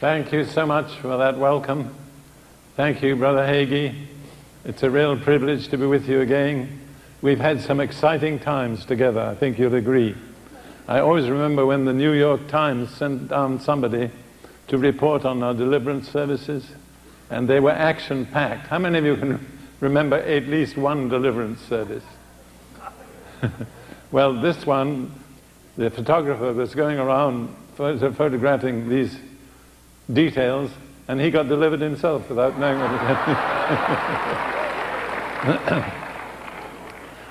Thank you so much for that welcome. Thank you, Brother Hagee. It's a real privilege to be with you again. We've had some exciting times together, I think you'll agree. I always remember when the New York Times sent down somebody to report on our deliverance services, and they were action packed. How many of you can remember at least one deliverance service? well, this one, the photographer was going around photographing these details, and he got delivered himself without knowing what had happened.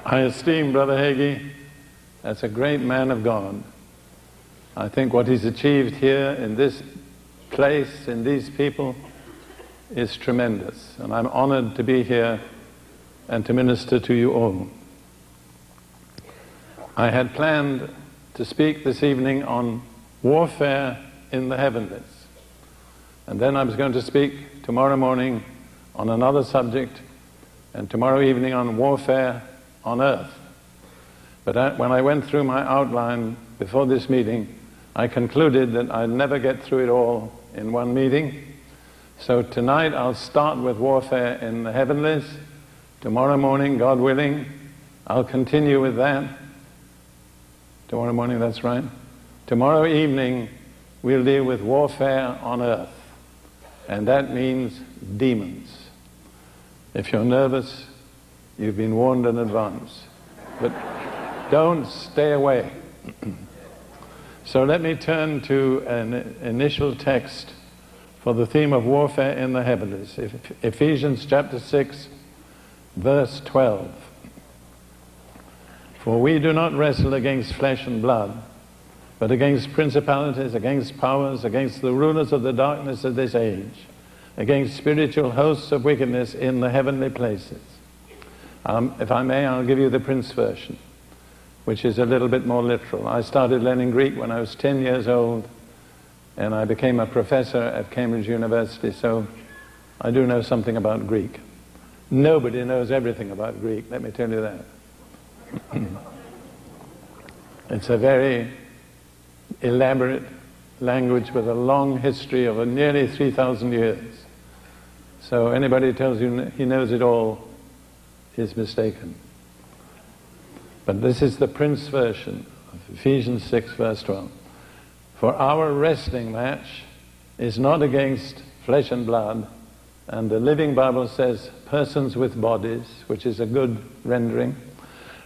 I esteem Brother Hagee as a great man of God. I think what he's achieved here in this place, in these people, is tremendous. And I'm honored to be here and to minister to you all. I had planned to speak this evening on warfare in the heavenlies. And then I was going to speak tomorrow morning on another subject, and tomorrow evening on warfare on earth. But I, when I went through my outline before this meeting, I concluded that I'd never get through it all in one meeting. So tonight I'll start with warfare in the heavenlies. Tomorrow morning, God willing, I'll continue with that. Tomorrow morning, that's right. Tomorrow evening, we'll deal with warfare on earth and that means demons. If you're nervous, you've been warned in advance. But don't stay away. so let me turn to an initial text for the theme of warfare in the heavens. Ephesians chapter 6, verse 12. For we do not wrestle against flesh and blood, but against principalities, against powers, against the rulers of the darkness of this age, against spiritual hosts of wickedness in the heavenly places. Um, if I may, I'll give you the Prince version, which is a little bit more literal. I started learning Greek when I was 10 years old, and I became a professor at Cambridge University, so I do know something about Greek. Nobody knows everything about Greek, let me tell you that. it's a very elaborate language with a long history of nearly 3,000 years. So anybody who tells you he knows it all is mistaken. But this is the Prince version of Ephesians 6, verse 12. For our wrestling match is not against flesh and blood, and the Living Bible says persons with bodies, which is a good rendering.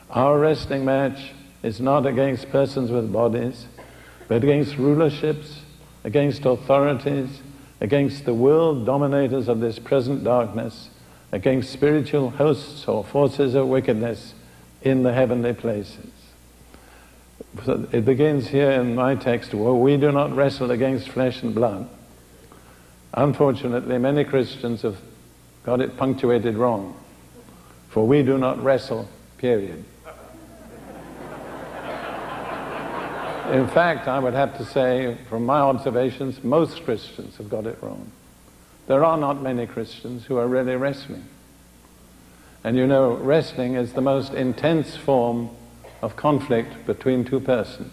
Our wrestling match is not against persons with bodies, but against rulerships, against authorities, against the world dominators of this present darkness, against spiritual hosts or forces of wickedness in the heavenly places. So it begins here in my text, where we do not wrestle against flesh and blood. Unfortunately, many Christians have got it punctuated wrong. For we do not wrestle, period. In fact, I would have to say, from my observations, most Christians have got it wrong. There are not many Christians who are really wrestling. And you know, wrestling is the most intense form of conflict between two persons.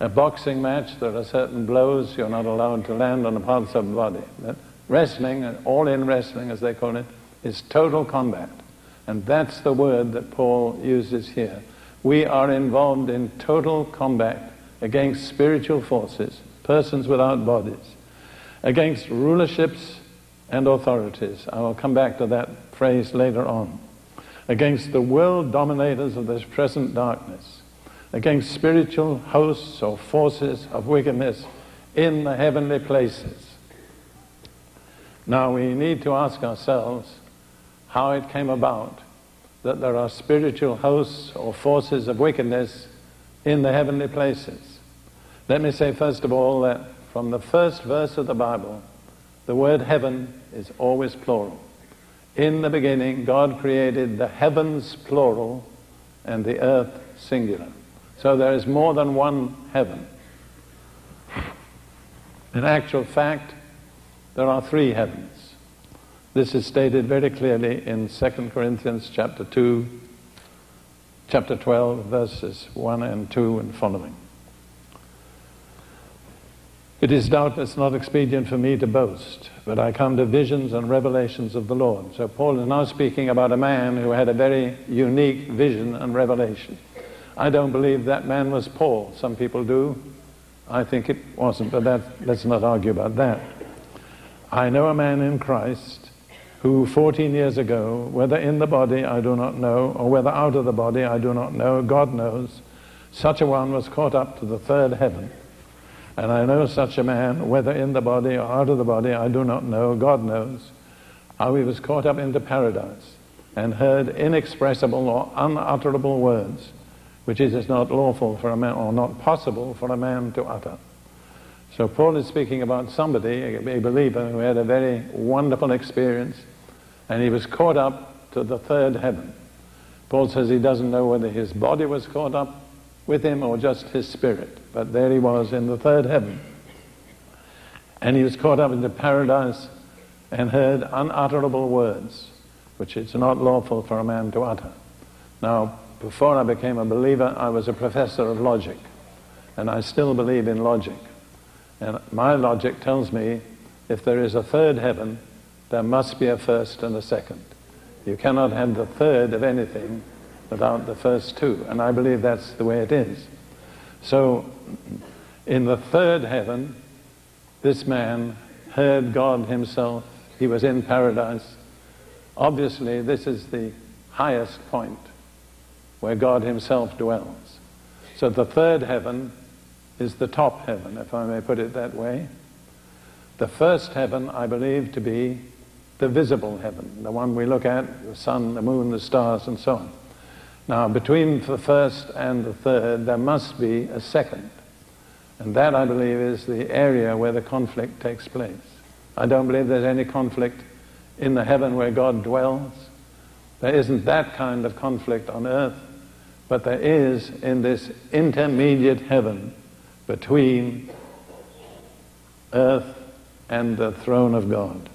A boxing match, there are certain blows you're not allowed to land on the parts of the body. But wrestling, all in wrestling as they call it, is total combat. And that's the word that Paul uses here. We are involved in total combat against spiritual forces, persons without bodies, against rulerships and authorities. I will come back to that phrase later on. Against the world dominators of this present darkness, against spiritual hosts or forces of wickedness in the heavenly places. Now we need to ask ourselves how it came about that there are spiritual hosts or forces of wickedness in the heavenly places. Let me say, first of all, that from the first verse of the Bible, the word heaven is always plural. In the beginning, God created the heavens plural and the earth singular. So there is more than one heaven. In actual fact, there are three heavens. This is stated very clearly in 2 Corinthians chapter 2, chapter 12, verses 1 and 2 and following. It is doubtless not expedient for me to boast, but I come to visions and revelations of the Lord. So Paul is now speaking about a man who had a very unique vision and revelation. I don't believe that man was Paul. Some people do. I think it wasn't, but that, let's not argue about that. I know a man in Christ who 14 years ago, whether in the body I do not know, or whether out of the body I do not know, God knows, such a one was caught up to the third heaven. And I know such a man, whether in the body or out of the body, I do not know, God knows, how he was caught up into paradise and heard inexpressible or unutterable words, which it is not lawful for a man, or not possible for a man to utter. So Paul is speaking about somebody, a believer, who had a very wonderful experience, and he was caught up to the third heaven. Paul says he doesn't know whether his body was caught up with him or just his spirit. But there he was in the third heaven. And he was caught up into paradise and heard unutterable words, which it's not lawful for a man to utter. Now, before I became a believer, I was a professor of logic. And I still believe in logic. And my logic tells me if there is a third heaven, there must be a first and a second. You cannot have the third of anything without the first two. And I believe that's the way it is. So, in the third heaven, this man heard God himself. He was in paradise. Obviously, this is the highest point where God himself dwells. So the third heaven is the top heaven, if I may put it that way. The first heaven, I believe to be the visible heaven, the one we look at, the sun, the moon, the stars, and so on. Now, between the first and the third, there must be a second. And that, I believe, is the area where the conflict takes place. I don't believe there's any conflict in the heaven where God dwells. There isn't that kind of conflict on earth, but there is in this intermediate heaven between earth and the throne of God.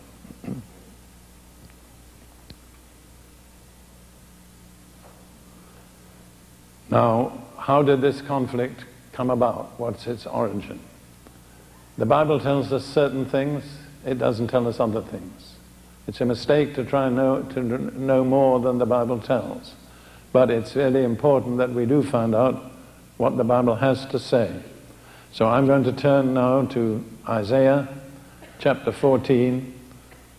Now, how did this conflict come about? What's its origin? The Bible tells us certain things, it doesn't tell us other things. It's a mistake to try and know, to know more than the Bible tells. But it's really important that we do find out what the Bible has to say. So I'm going to turn now to Isaiah chapter 14,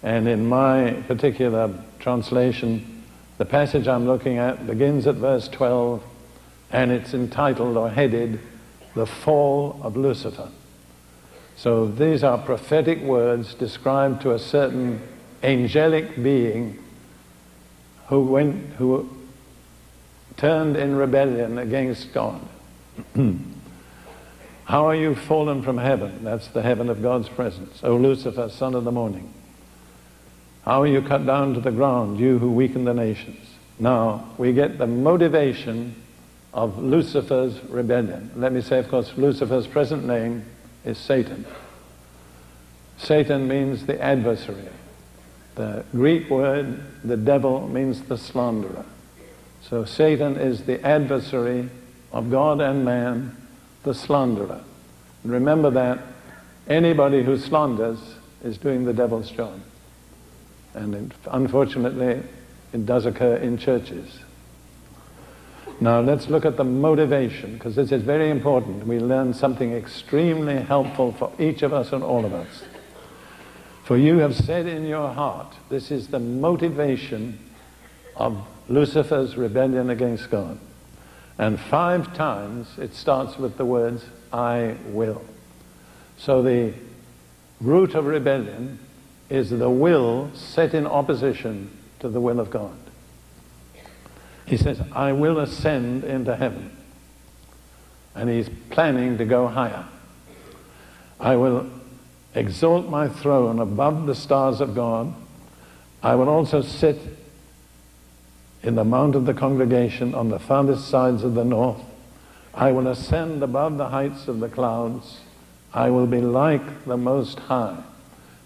and in my particular translation, the passage I'm looking at begins at verse 12 and it's entitled or headed The Fall of Lucifer. So these are prophetic words described to a certain angelic being who went who turned in rebellion against God. How are you fallen from heaven? That's the heaven of God's presence. O Lucifer, son of the morning. How are you cut down to the ground, you who weaken the nations? Now, we get the motivation of Lucifer's rebellion. Let me say, of course, Lucifer's present name is Satan. Satan means the adversary. The Greek word, the devil, means the slanderer. So Satan is the adversary of God and man, the slanderer. And remember that anybody who slanders is doing the devil's job. And it, unfortunately, it does occur in churches. Now let's look at the motivation, because this is very important. We learn something extremely helpful for each of us and all of us. For you have said in your heart, this is the motivation of Lucifer's rebellion against God. And five times it starts with the words, I will. So the root of rebellion is the will set in opposition to the will of God. He says, I will ascend into heaven. And he's planning to go higher. I will exalt my throne above the stars of God. I will also sit in the mount of the congregation on the farthest sides of the north. I will ascend above the heights of the clouds. I will be like the Most High.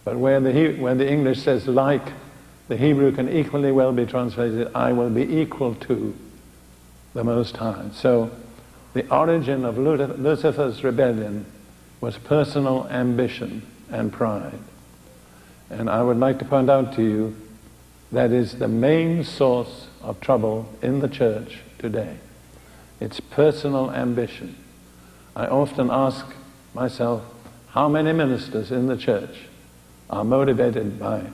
But where the, where the English says like, the Hebrew can equally well be translated, I will be equal to the Most High. So the origin of Lucifer's rebellion was personal ambition and pride. And I would like to point out to you that is the main source of trouble in the church today. It's personal ambition. I often ask myself, how many ministers in the church are motivated by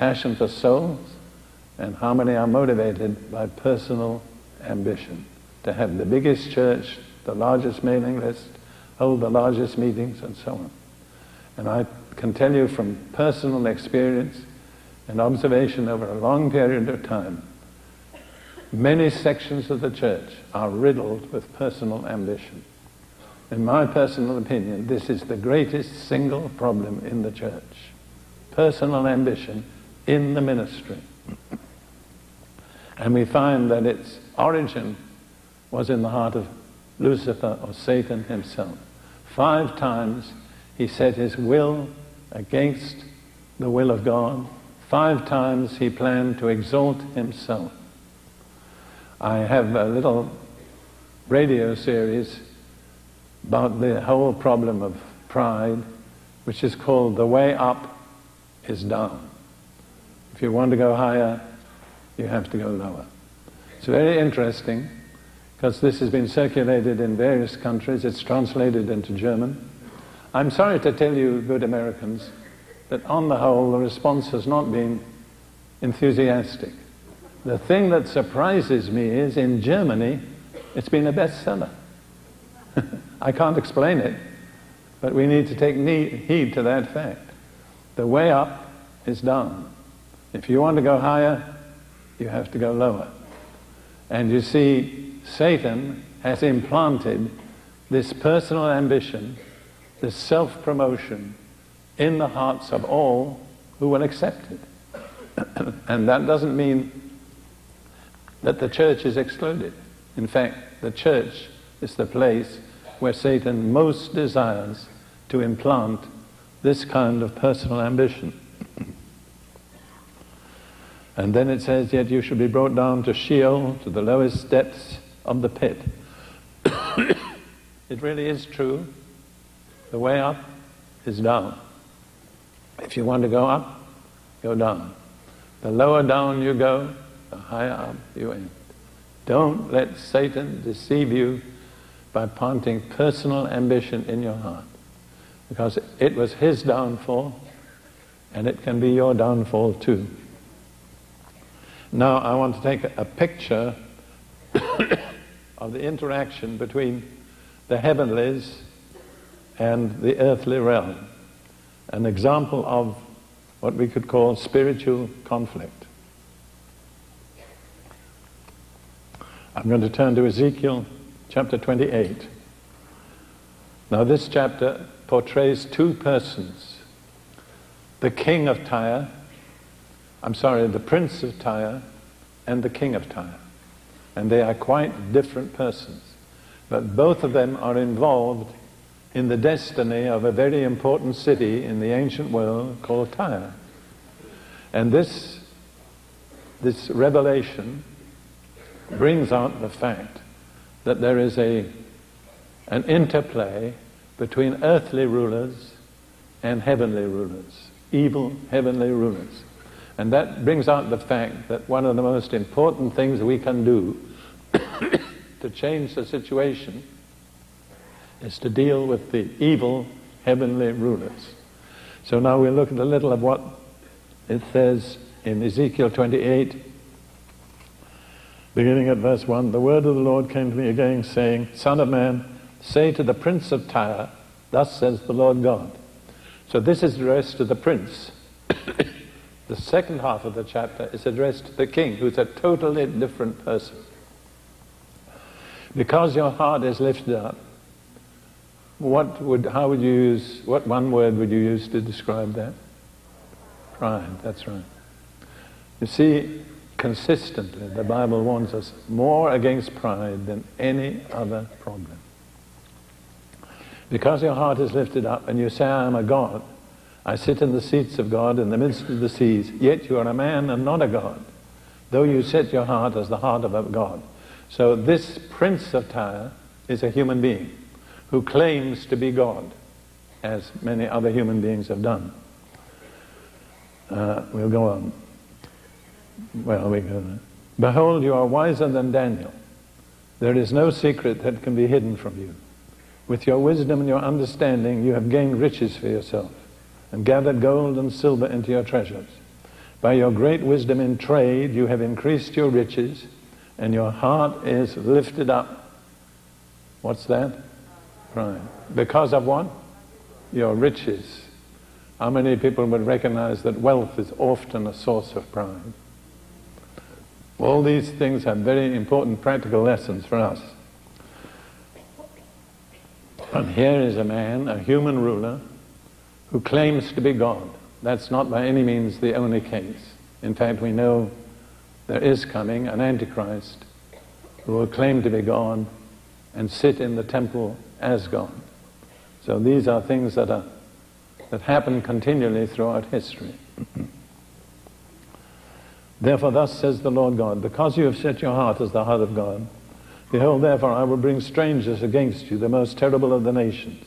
passion for souls and how many are motivated by personal ambition to have the biggest church, the largest mailing list, hold the largest meetings, and so on. And I can tell you from personal experience and observation over a long period of time, many sections of the church are riddled with personal ambition. In my personal opinion, this is the greatest single problem in the church. Personal ambition in the ministry. And we find that its origin was in the heart of Lucifer or Satan himself. Five times he set his will against the will of God. Five times he planned to exalt himself. I have a little radio series about the whole problem of pride, which is called The Way Up is Down. If you want to go higher, you have to go lower. It's very interesting because this has been circulated in various countries. It's translated into German. I'm sorry to tell you, good Americans, that on the whole the response has not been enthusiastic. The thing that surprises me is in Germany it's been a bestseller. I can't explain it, but we need to take heed to that fact. The way up is down. If you want to go higher, you have to go lower. And you see, Satan has implanted this personal ambition, this self promotion, in the hearts of all who will accept it. and that doesn't mean that the church is excluded. In fact, the church is the place where Satan most desires to implant this kind of personal ambition. And then it says, Yet you shall be brought down to Sheol, to the lowest depths of the pit. it really is true. The way up is down. If you want to go up, go down. The lower down you go, the higher up you end. Don't let Satan deceive you by planting personal ambition in your heart. Because it was his downfall, and it can be your downfall too. Now, I want to take a picture of the interaction between the heavenlies and the earthly realm. An example of what we could call spiritual conflict. I'm going to turn to Ezekiel chapter 28. Now, this chapter portrays two persons the king of Tyre, I'm sorry, the prince of Tyre, and the king of Tyre. And they are quite different persons. But both of them are involved in the destiny of a very important city in the ancient world called Tyre. And this, this revelation brings out the fact that there is a, an interplay between earthly rulers and heavenly rulers, evil heavenly rulers. And that brings out the fact that one of the most important things we can do to change the situation is to deal with the evil heavenly rulers. So now we'll look at a little of what it says in Ezekiel 28, beginning at verse 1, the word of the Lord came to me again, saying, Son of man, say to the prince of Tyre, Thus says the Lord God. So this is addressed to the prince. the second half of the chapter is addressed to the king, who's a totally different person. Because your heart is lifted up, what would, how would you use, what one word would you use to describe that? Pride, that's right. You see, consistently, the Bible warns us more against pride than any other problem. Because your heart is lifted up and you say, I am a God, I sit in the seats of God in the midst of the seas, yet you are a man and not a God, though you set your heart as the heart of a God. So this prince of Tyre is a human being who claims to be God. as many other human beings have done. Uh, we'll go on. Well, we go. Behold, you are wiser than Daniel. There is no secret that can be hidden from you. With your wisdom and your understanding, you have gained riches for yourself and gathered gold and silver into your treasures. By your great wisdom in trade, you have increased your riches, and your heart is lifted up. What's that? Pride. Because of what? Your riches. How many people would recognize that wealth is often a source of pride? All these things have very important practical lessons for us. And here is a man, a human ruler, who claims to be God. That's not by any means the only case. In fact, we know there is coming an Antichrist who will claim to be God and sit in the temple as God. So these are things that, are, that happen continually throughout history. Therefore, thus says the Lord God, because you have set your heart as the heart of God, behold, therefore, I will bring strangers against you, the most terrible of the nations,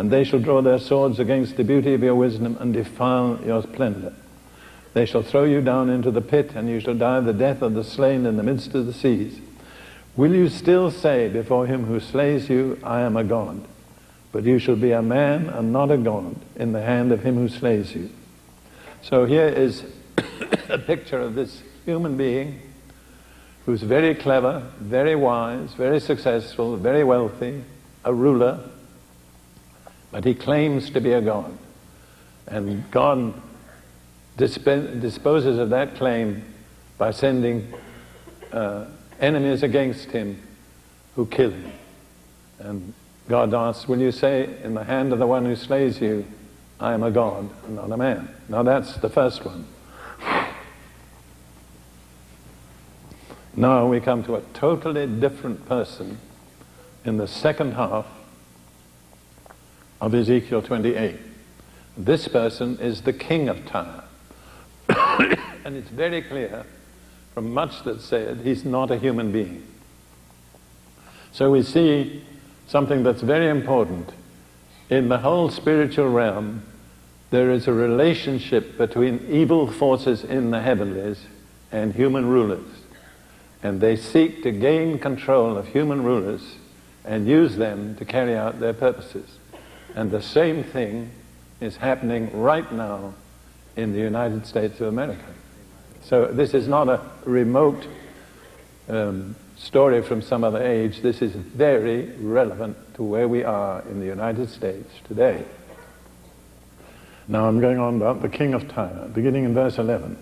and they shall draw their swords against the beauty of your wisdom and defile your splendor. They shall throw you down into the pit, and you shall die the death of the slain in the midst of the seas. Will you still say before him who slays you, I am a God? But you shall be a man and not a God in the hand of him who slays you. So here is a picture of this human being who's very clever, very wise, very successful, very wealthy, a ruler, but he claims to be a god. And God disp- disposes of that claim by sending uh, enemies against him who kill him. And God asks, Will you say, in the hand of the one who slays you, I am a God and not a man? Now that's the first one. Now we come to a totally different person in the second half of Ezekiel 28. This person is the king of Tyre. and it's very clear from much that's said, he's not a human being. So we see something that's very important. In the whole spiritual realm, there is a relationship between evil forces in the heavenlies and human rulers and they seek to gain control of human rulers and use them to carry out their purposes. And the same thing is happening right now in the United States of America. So this is not a remote um, story from some other age. This is very relevant to where we are in the United States today. Now I'm going on about the king of Tyre, beginning in verse 11.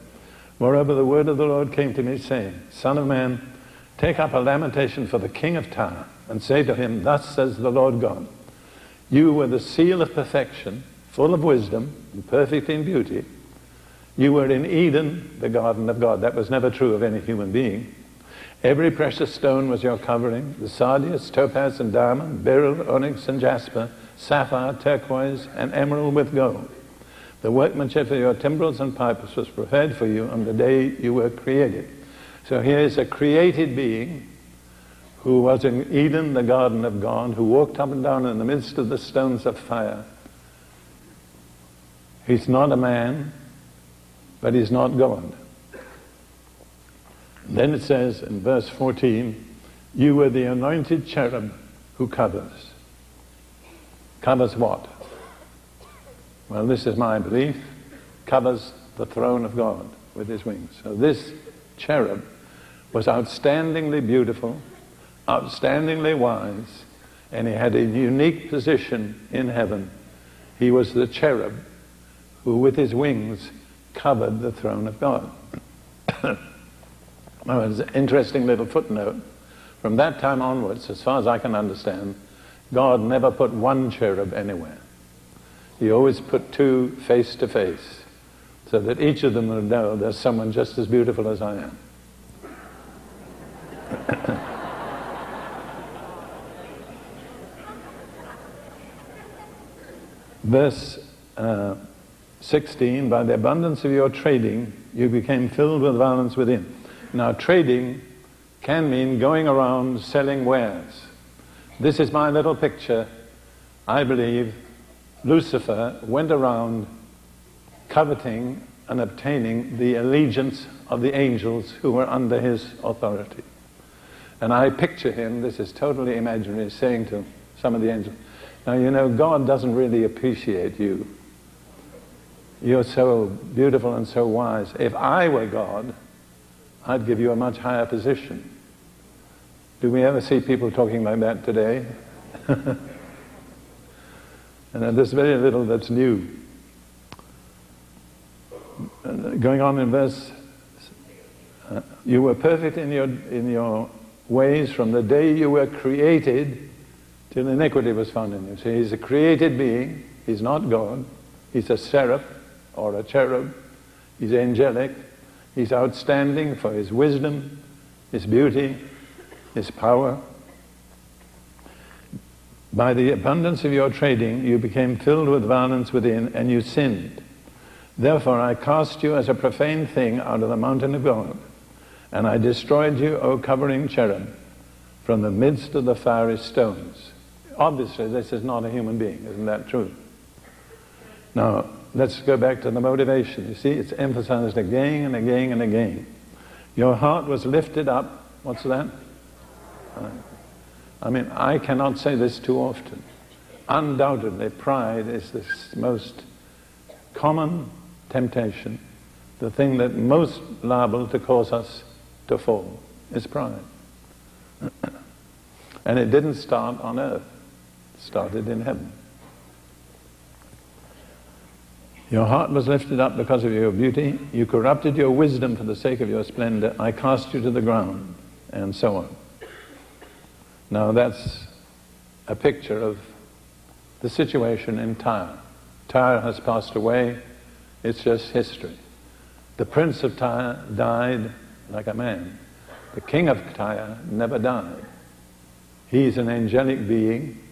Moreover, the word of the Lord came to me, saying, Son of man, take up a lamentation for the king of Tyre, and say to him, Thus says the Lord God, You were the seal of perfection, full of wisdom, and perfect in beauty. You were in Eden, the garden of God. That was never true of any human being. Every precious stone was your covering the sardius, topaz, and diamond, beryl, onyx, and jasper, sapphire, turquoise, and emerald with gold. The workmanship of your timbrels and pipes was prepared for you on the day you were created. So here is a created being who was in Eden, the garden of God, who walked up and down in the midst of the stones of fire. He's not a man, but he's not God. then it says in verse 14, You were the anointed cherub who covers. Covers what? well, this is my belief, covers the throne of God with his wings. So this cherub was outstandingly beautiful, outstandingly wise, and he had a unique position in heaven. He was the cherub who, with his wings, covered the throne of God. now, it's an interesting little footnote. From that time onwards, as far as I can understand, God never put one cherub anywhere. He always put two face to face so that each of them would know there's someone just as beautiful as I am. Verse uh, 16 By the abundance of your trading, you became filled with violence within. Now, trading can mean going around selling wares. This is my little picture, I believe, Lucifer went around coveting and obtaining the allegiance of the angels who were under his authority. And I picture him, this is totally imaginary, saying to some of the angels, Now you know, God doesn't really appreciate you. You're so beautiful and so wise. If I were God, I'd give you a much higher position. Do we ever see people talking like that today? and there's very little that's new. Going on in verse, uh, you were perfect in your, in your ways from the day you were created till iniquity was found in you. So he's a created being, he's not God, he's a seraph or a cherub, he's angelic, he's outstanding for his wisdom, his beauty, his power. By the abundance of your trading, you became filled with violence within, and you sinned. Therefore, I cast you as a profane thing out of the mountain of God, and I destroyed you, O covering cherub, from the midst of the fiery stones. Obviously, this is not a human being, isn't that true? Now, let's go back to the motivation. You see, it's emphasized again and again and again. Your heart was lifted up. What's that? I mean, I cannot say this too often. Undoubtedly, pride is the most common temptation, the thing that most liable to cause us to fall is pride. and it didn't start on earth, started in heaven. Your heart was lifted up because of your beauty. You corrupted your wisdom for the sake of your splendor. I cast you to the ground, and so on. Now that's a picture of the situation in Tyre. Tyre has passed away, it's just history. The prince of Tyre died like a man. The king of Tyre never died. He's an angelic being,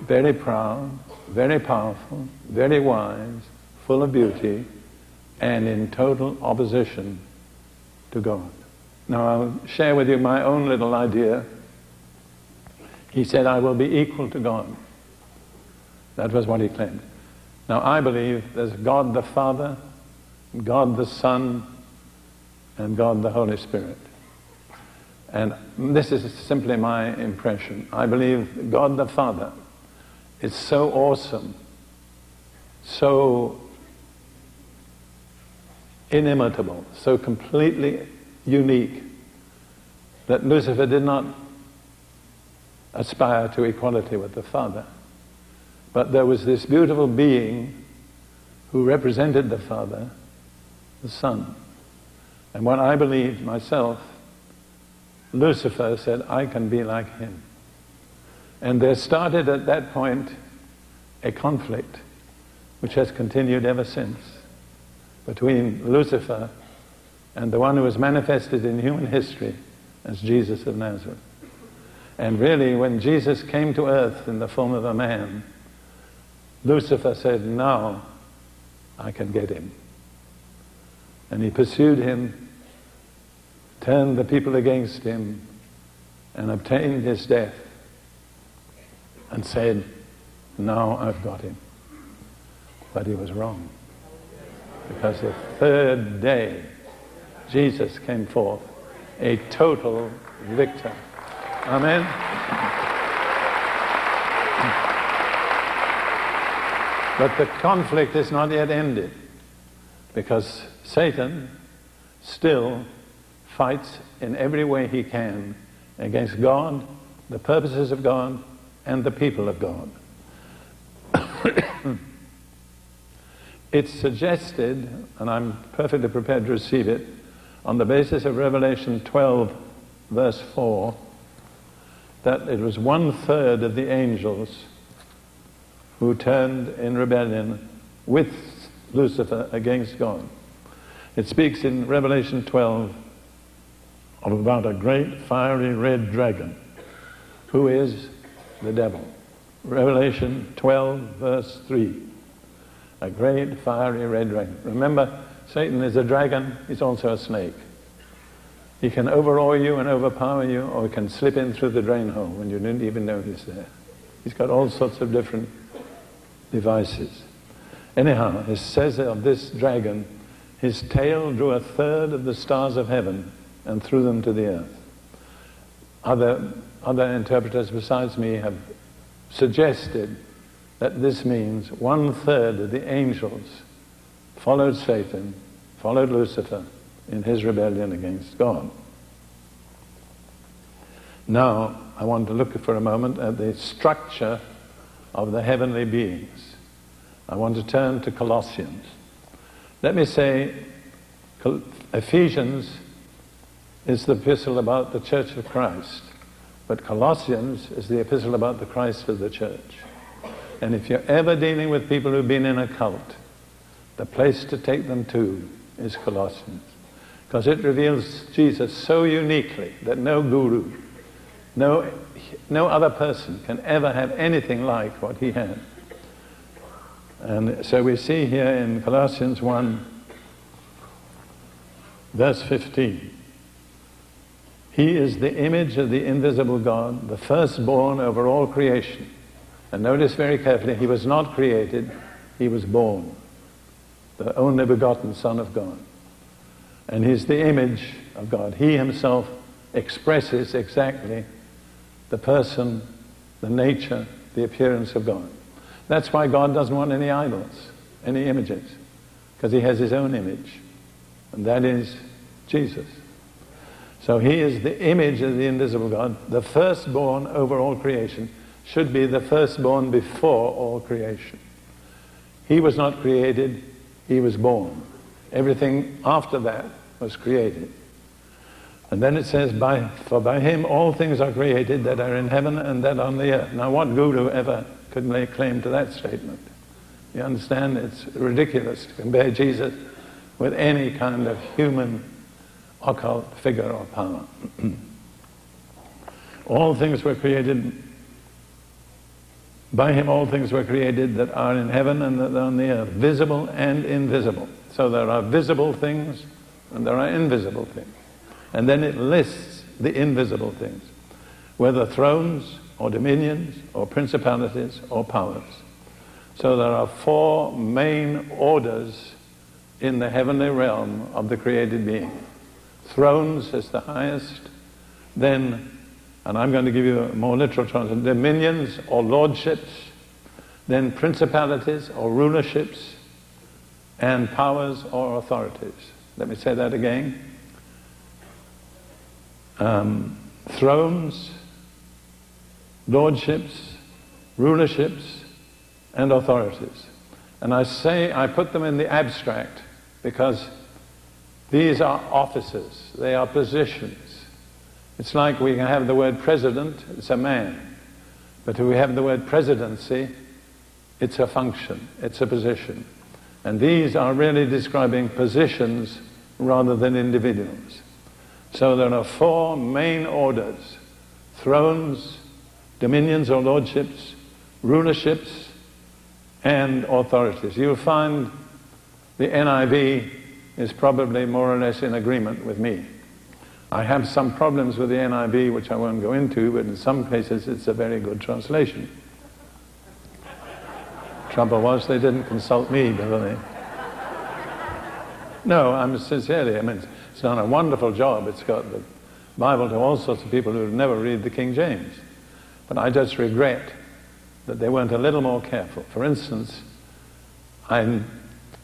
very proud, very powerful, very wise, full of beauty, and in total opposition to God. Now I'll share with you my own little idea he said, I will be equal to God. That was what he claimed. Now, I believe there's God the Father, God the Son, and God the Holy Spirit. And this is simply my impression. I believe God the Father is so awesome, so inimitable, so completely unique that Lucifer did not aspire to equality with the Father. But there was this beautiful being who represented the Father, the Son. And what I believe myself, Lucifer said, I can be like him. And there started at that point a conflict which has continued ever since between Lucifer and the one who was manifested in human history as Jesus of Nazareth. And really, when Jesus came to earth in the form of a man, Lucifer said, Now I can get him. And he pursued him, turned the people against him, and obtained his death, and said, Now I've got him. But he was wrong. Because the third day, Jesus came forth a total victor. Amen. But the conflict is not yet ended because Satan still fights in every way he can against God, the purposes of God, and the people of God. it's suggested, and I'm perfectly prepared to receive it, on the basis of Revelation 12, verse 4 that it was one third of the angels who turned in rebellion with Lucifer against God. It speaks in Revelation 12 of about a great fiery red dragon who is the devil. Revelation 12, verse 3. A great fiery red dragon. Remember, Satan is a dragon, he's also a snake. He can overawe you and overpower you, or he can slip in through the drain hole when you didn't even know he's there. He's got all sorts of different devices. Anyhow, it says of this dragon, his tail drew a third of the stars of heaven and threw them to the earth. Other, other interpreters besides me have suggested that this means one third of the angels followed Satan, followed Lucifer in his rebellion against God. Now, I want to look for a moment at the structure of the heavenly beings. I want to turn to Colossians. Let me say, Ephesians is the epistle about the church of Christ, but Colossians is the epistle about the Christ of the church. And if you're ever dealing with people who've been in a cult, the place to take them to is Colossians. Because it reveals Jesus so uniquely that no guru, no, no other person can ever have anything like what he had. And so we see here in Colossians 1, verse 15. He is the image of the invisible God, the firstborn over all creation. And notice very carefully, he was not created, he was born. The only begotten Son of God. And he's the image of God. He himself expresses exactly the person, the nature, the appearance of God. That's why God doesn't want any idols, any images, because he has his own image, and that is Jesus. So he is the image of the invisible God, the firstborn over all creation, should be the firstborn before all creation. He was not created, he was born. Everything after that was created. And then it says, by, For by him all things are created that are in heaven and that on the earth. Now, what guru ever could lay claim to that statement? You understand? It's ridiculous to compare Jesus with any kind of human occult figure or power. all things were created, by him all things were created that are in heaven and that are on the earth, visible and invisible. So there are visible things and there are invisible things. And then it lists the invisible things, whether thrones or dominions or principalities or powers. So there are four main orders in the heavenly realm of the created being. Thrones is the highest, then, and I'm going to give you a more literal translation, dominions or lordships, then principalities or rulerships, and powers or authorities. Let me say that again um, thrones, lordships, rulerships, and authorities. And I say, I put them in the abstract because these are offices, they are positions. It's like we can have the word president, it's a man. But if we have the word presidency, it's a function, it's a position. And these are really describing positions rather than individuals. So there are four main orders thrones, dominions or lordships, rulerships, and authorities. You'll find the NIV is probably more or less in agreement with me. I have some problems with the NIV, which I won't go into, but in some places it's a very good translation. Trouble was, they didn't consult me, Billy. No, I'm sincerely, I mean, it's done a wonderful job. It's got the Bible to all sorts of people who would never read the King James. But I just regret that they weren't a little more careful. For instance, I'm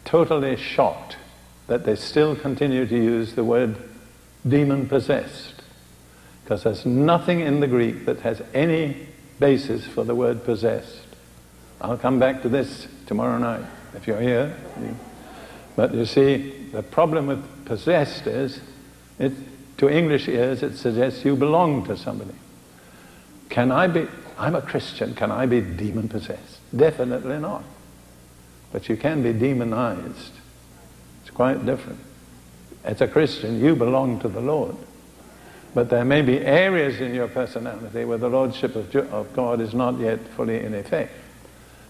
totally shocked that they still continue to use the word demon possessed. Because there's nothing in the Greek that has any basis for the word possessed. I'll come back to this tomorrow night if you're here. But you see, the problem with possessed is, it, to English ears, it suggests you belong to somebody. Can I be, I'm a Christian, can I be demon possessed? Definitely not. But you can be demonized. Quite different. As a Christian, you belong to the Lord. But there may be areas in your personality where the Lordship of, of God is not yet fully in effect.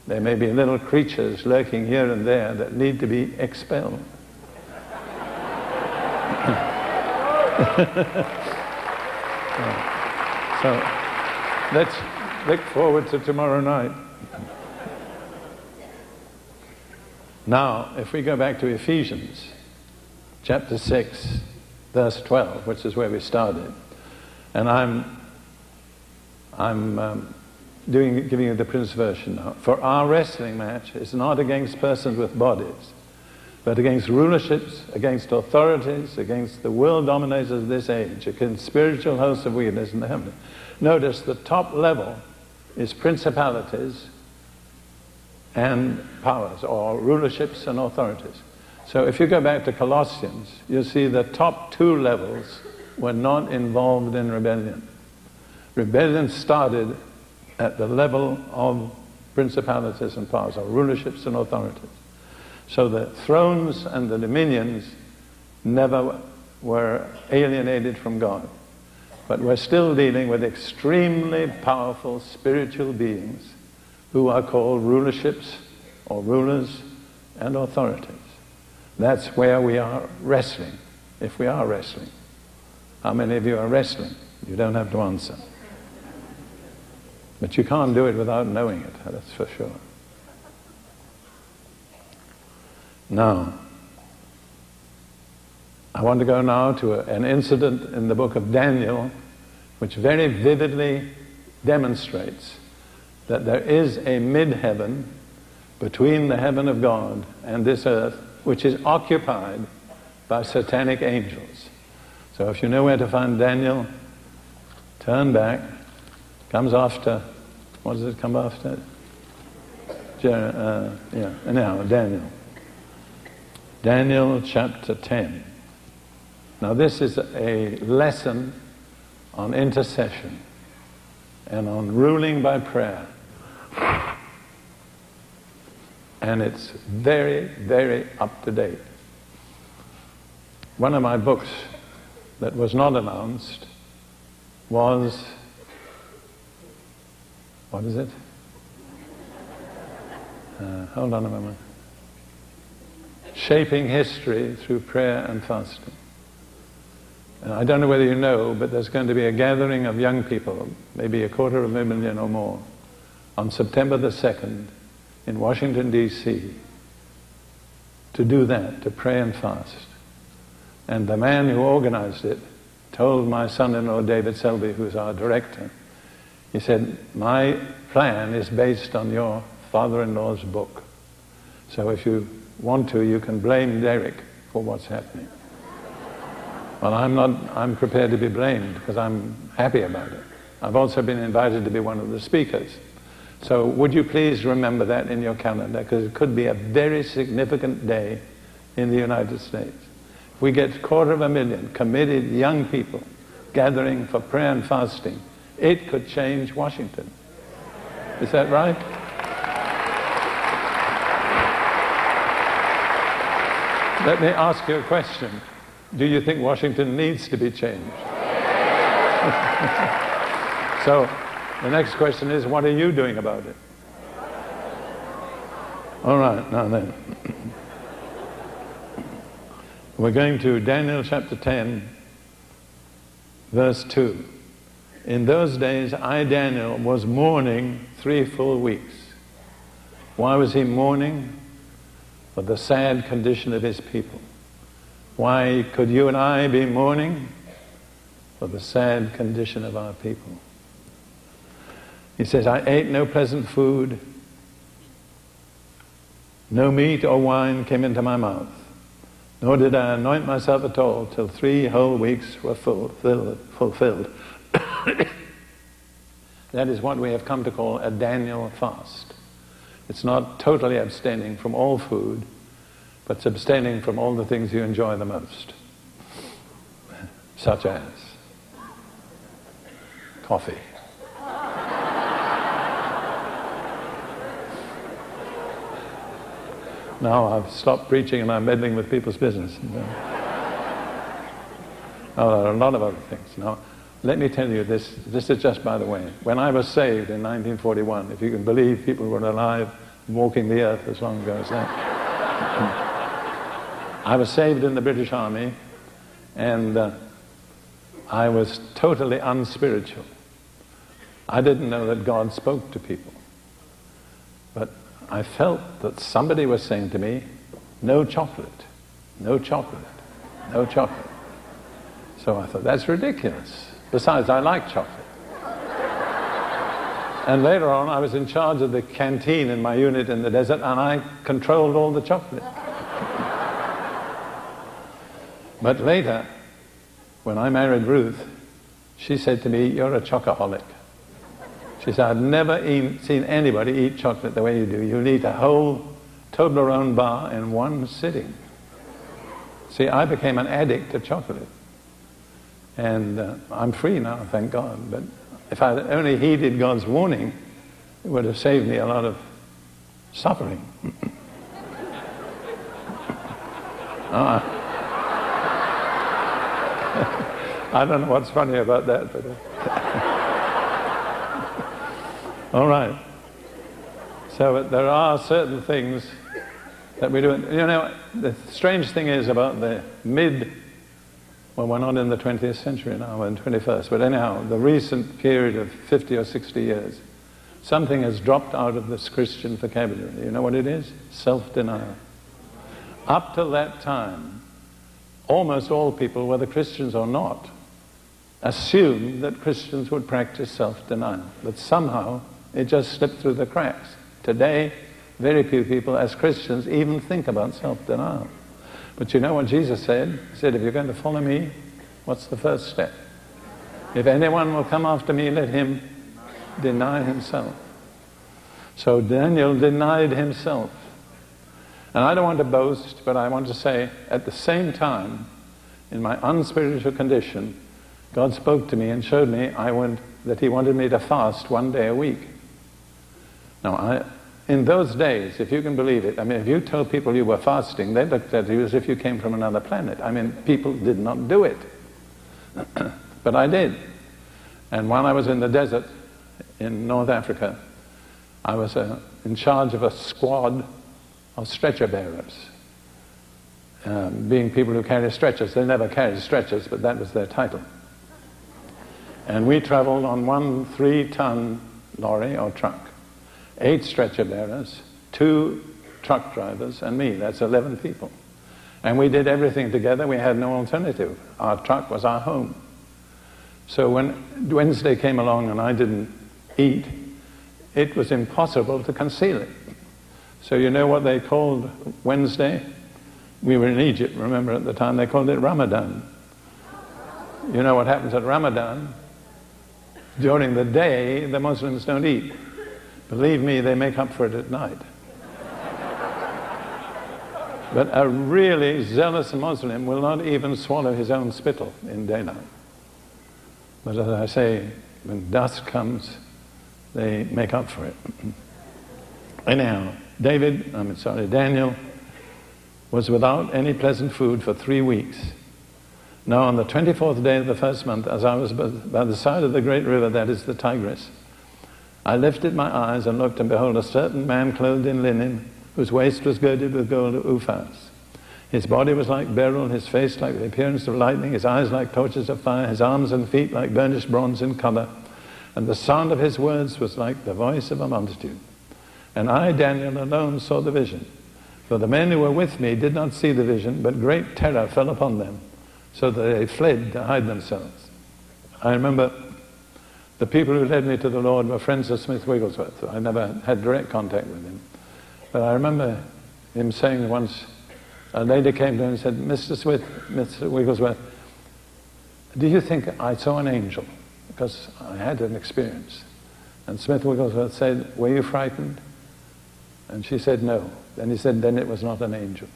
There may be little creatures lurking here and there that need to be expelled. so let's look forward to tomorrow night. Now, if we go back to Ephesians chapter 6, verse 12, which is where we started, and I'm, I'm um, doing, giving you the Prince version now. For our wrestling match is not against persons with bodies, but against rulerships, against authorities, against the world dominators of this age, against spiritual hosts of wickedness in the heavens. Notice the top level is principalities and powers, or rulerships and authorities. So if you go back to Colossians, you'll see the top two levels were not involved in rebellion. Rebellion started at the level of principalities and powers, or rulerships and authorities. So the thrones and the dominions never were alienated from God. But we're still dealing with extremely powerful spiritual beings who are called rulerships or rulers and authorities. That's where we are wrestling, if we are wrestling. How many of you are wrestling? You don't have to answer. But you can't do it without knowing it, that's for sure. Now, I want to go now to a, an incident in the book of Daniel which very vividly demonstrates that there is a mid-heaven between the heaven of God and this earth which is occupied by satanic angels. So if you know where to find Daniel, turn back Comes after, what does it come after? Jer- uh, yeah, now, Daniel. Daniel chapter 10. Now, this is a lesson on intercession and on ruling by prayer. And it's very, very up to date. One of my books that was not announced was what is it? Uh, hold on a moment. Shaping history through prayer and fasting. And I don't know whether you know, but there's going to be a gathering of young people, maybe a quarter of a million or more, on September the 2nd in Washington, D.C., to do that, to pray and fast. And the man who organized it told my son in law, David Selby, who's our director, he said, My plan is based on your father in law's book. So if you want to, you can blame Derek for what's happening. Well, I'm not, I'm prepared to be blamed because I'm happy about it. I've also been invited to be one of the speakers. So would you please remember that in your calendar because it could be a very significant day in the United States. We get quarter of a million committed young people gathering for prayer and fasting, it could change Washington. Is that right? Let me ask you a question. Do you think Washington needs to be changed? so, the next question is, what are you doing about it? All right, now then. We're going to Daniel chapter 10, verse 2. In those days, I, Daniel, was mourning three full weeks. Why was he mourning? For the sad condition of his people. Why could you and I be mourning? For the sad condition of our people. He says, I ate no pleasant food, no meat or wine came into my mouth, nor did I anoint myself at all till three whole weeks were fulfilled. fulfilled. that is what we have come to call a Daniel fast. It's not totally abstaining from all food, but it's abstaining from all the things you enjoy the most, such as coffee. Now I've stopped preaching and I'm meddling with people's business. There are a lot of other things. Now, let me tell you this, this is just by the way. When I was saved in 1941, if you can believe people were alive walking the earth as long ago as that. I was saved in the British Army and uh, I was totally unspiritual. I didn't know that God spoke to people. I felt that somebody was saying to me, no chocolate, no chocolate, no chocolate. So I thought, that's ridiculous. Besides, I like chocolate. and later on, I was in charge of the canteen in my unit in the desert, and I controlled all the chocolate. but later, when I married Ruth, she said to me, You're a chocoholic. She said, I've never eat, seen anybody eat chocolate the way you do. You eat a whole Toblerone bar in one sitting. See, I became an addict to chocolate. And uh, I'm free now, thank God. But if I'd only heeded God's warning, it would have saved me a lot of suffering. uh, I don't know what's funny about that, but. Uh, all right. So uh, there are certain things that we do. You know, the strange thing is about the mid well, we're not in the 20th century now, we're in the 21st. But anyhow, the recent period of 50 or 60 years, something has dropped out of this Christian vocabulary. You know what it is? Self denial. Up till that time, almost all people, whether Christians or not, assumed that Christians would practice self denial. But somehow it just slipped through the cracks. Today, very few people, as Christians, even think about self denial. But you know what Jesus said? He said, if you're going to follow me, what's the first step? If anyone will come after me, let him deny himself. So Daniel denied himself. And I don't want to boast, but I want to say at the same time, in my unspiritual condition, God spoke to me and showed me I went, that He wanted me to fast one day a week. Now, I, in those days, if you can believe it, I mean, if you told people you were fasting, they looked at you as if you came from another planet. I mean, people did not do it. but I did. And while I was in the desert in North Africa, I was uh, in charge of a squad of stretcher bearers. Um, being people who carry stretchers. They never carried stretchers, but that was their title. And we traveled on one three ton lorry or truck eight stretcher bearers, two truck drivers, and me. That's 11 people. And we did everything together. We had no alternative. Our truck was our home. So when Wednesday came along and I didn't eat, it was impossible to conceal it. So you know what they called Wednesday? We were in Egypt, remember at the time, they called it Ramadan. You know what happens at Ramadan? During the day, the Muslims don't eat. Believe me, they make up for it at night. but a really zealous Muslim will not even swallow his own spittle in daylight. But as I say, when dusk comes, they make up for it. Anyhow, David, I'm sorry, Daniel was without any pleasant food for three weeks. Now, on the 24th day of the first month, as I was by the side of the great river, that is the Tigris, I lifted my eyes and looked, and behold, a certain man clothed in linen, whose waist was girded with gold uphaz. His body was like beryl, his face like the appearance of lightning, his eyes like torches of fire, his arms and feet like burnished bronze in color. And the sound of his words was like the voice of a multitude. And I, Daniel, alone saw the vision. For the men who were with me did not see the vision, but great terror fell upon them, so that they fled to hide themselves. I remember the people who led me to the Lord were friends of Smith Wigglesworth. I never had direct contact with him. But I remember him saying once, a lady came to him and said, Mr. Smith, Mr. Wigglesworth, do you think I saw an angel? Because I had an experience. And Smith Wigglesworth said, Were you frightened? And she said, No. Then he said, Then it was not an angel.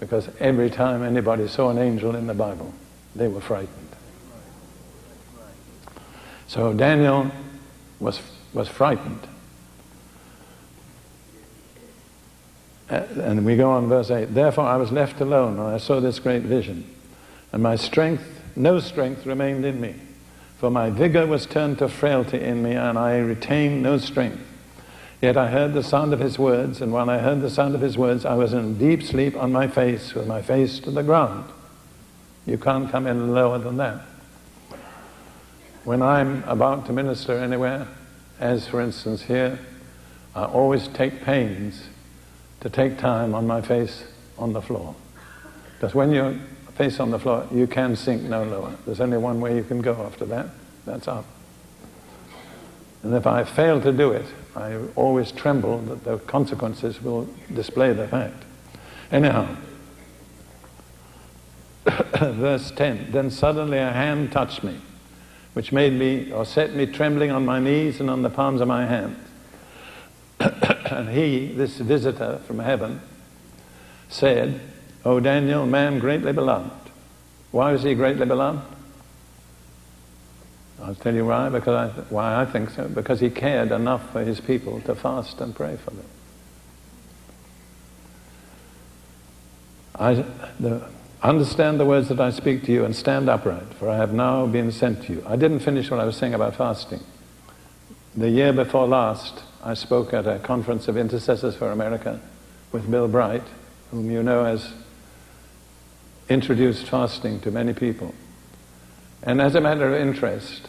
Because every time anybody saw an angel in the Bible, they were frightened. So Daniel was, was frightened. Uh, and we go on verse 8. Therefore I was left alone, and I saw this great vision. And my strength, no strength remained in me. For my vigor was turned to frailty in me, and I retained no strength. Yet I heard the sound of his words, and while I heard the sound of his words, I was in deep sleep on my face, with my face to the ground. You can't come in lower than that when I'm about to minister anywhere, as for instance here, I always take pains to take time on my face on the floor. Because when you're face on the floor, you can sink no lower. There's only one way you can go after that. That's up. And if I fail to do it, I always tremble that the consequences will display the fact. Anyhow, verse 10 Then suddenly a hand touched me, which made me, or set me trembling on my knees and on the palms of my hands. and he, this visitor from heaven, said, O Daniel, man greatly beloved. Why was he greatly beloved? I'll tell you why, because I, why I think so. Because he cared enough for his people to fast and pray for them. I the, understand the words that I speak to you and stand upright, for I have now been sent to you. I didn't finish what I was saying about fasting. The year before last, I spoke at a conference of intercessors for America with Bill Bright, whom you know has introduced fasting to many people. And as a matter of interest,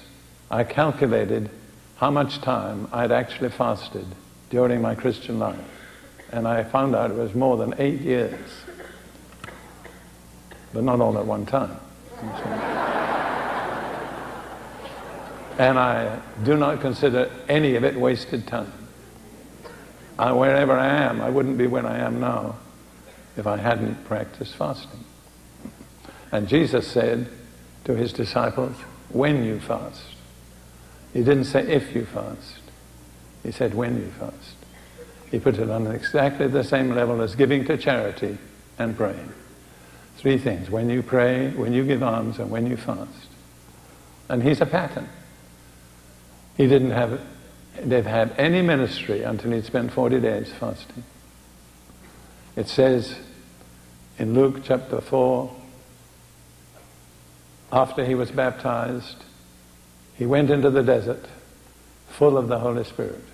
I calculated how much time I'd actually fasted during my Christian life. And I found out it was more than eight years. But not all at one time. and I do not consider any of it wasted time. I, wherever I am, I wouldn't be where I am now if I hadn't practiced fasting. And Jesus said to his disciples, when you fast. He didn't say if you fast. He said when you fast. He put it on exactly the same level as giving to charity and praying. Three things. When you pray, when you give alms, and when you fast. And he's a pattern. He didn't have, they've had any ministry until he'd spent 40 days fasting. It says in Luke chapter 4, after he was baptized, he went into the desert full of the Holy Spirit.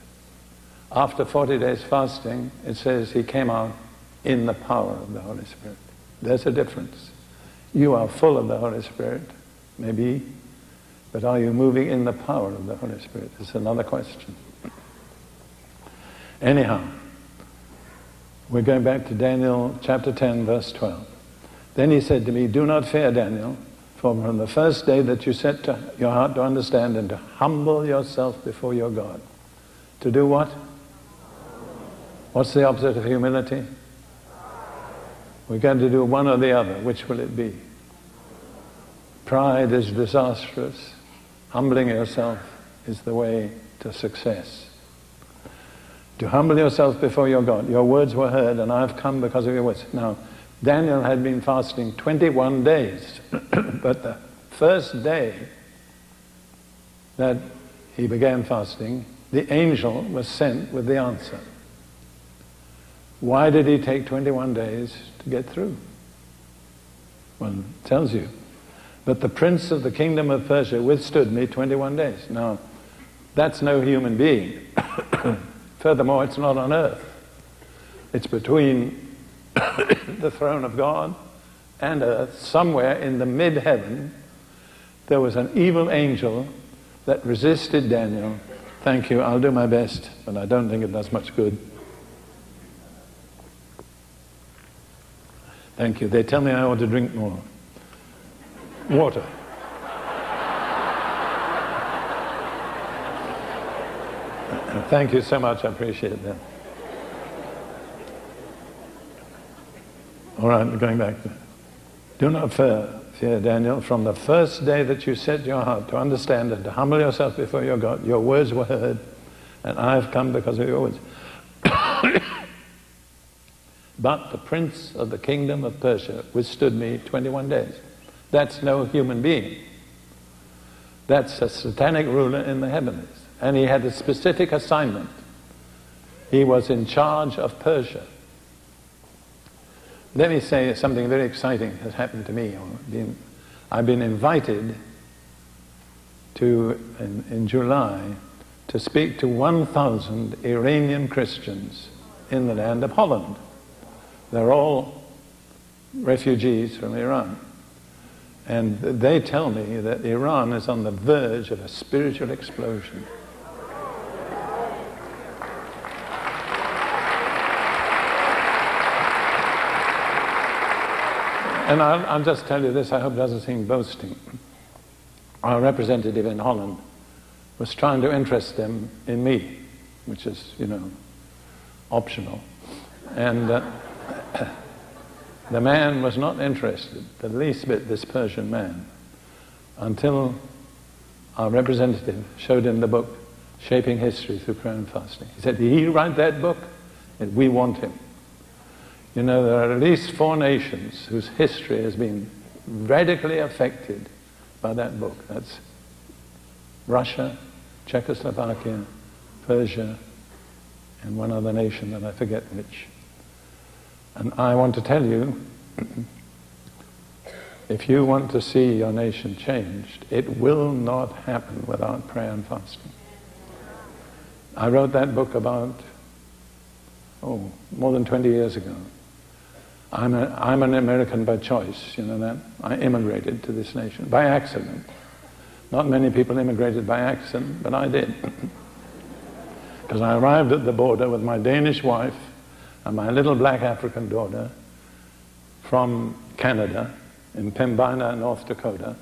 After 40 days fasting, it says he came out in the power of the Holy Spirit. There's a difference. You are full of the Holy Spirit, maybe, but are you moving in the power of the Holy Spirit? It's another question. Anyhow, we're going back to Daniel chapter 10, verse 12. Then he said to me, Do not fear, Daniel. For from the first day that you set your heart to understand and to humble yourself before your God. To do what? What's the opposite of humility? We're going to do one or the other. Which will it be? Pride is disastrous. Humbling yourself is the way to success. To humble yourself before your God. Your words were heard, and I've come because of your words. Now, Daniel had been fasting 21 days, but the first day that he began fasting, the angel was sent with the answer. Why did he take 21 days to get through? One tells you. But the prince of the kingdom of Persia withstood me 21 days. Now, that's no human being. Furthermore, it's not on earth. It's between the throne of God and earth, somewhere in the mid heaven, there was an evil angel that resisted Daniel. Thank you, I'll do my best, but I don't think it does much good. Thank you. They tell me I ought to drink more. Water. Thank you so much. I appreciate that. All right, going back. Do not fear, fear, Daniel, from the first day that you set your heart to understand and to humble yourself before your God. Your words were heard, and I have come because of your words. but the prince of the kingdom of Persia withstood me 21 days. That's no human being. That's a satanic ruler in the heavens. And he had a specific assignment. He was in charge of Persia. Let me say something very exciting has happened to me. I've been invited to, in, in July, to speak to 1,000 Iranian Christians in the land of Holland. They're all refugees from Iran. And they tell me that Iran is on the verge of a spiritual explosion. And I'll, I'll just tell you this, I hope it doesn't seem boasting. Our representative in Holland was trying to interest them in me, which is, you know, optional. And uh, the man was not interested, the least bit, this Persian man, until our representative showed him the book, Shaping History Through Prayer and Fasting. He said, Did he write that book? And we want him. You know, there are at least four nations whose history has been radically affected by that book. That's Russia, Czechoslovakia, Persia, and one other nation that I forget which. And I want to tell you, if you want to see your nation changed, it will not happen without prayer and fasting. I wrote that book about, oh, more than 20 years ago. I'm, a, I'm an American by choice, you know that? I immigrated to this nation by accident. Not many people immigrated by accident, but I did. Because I arrived at the border with my Danish wife and my little black African daughter from Canada in Pembina, North Dakota.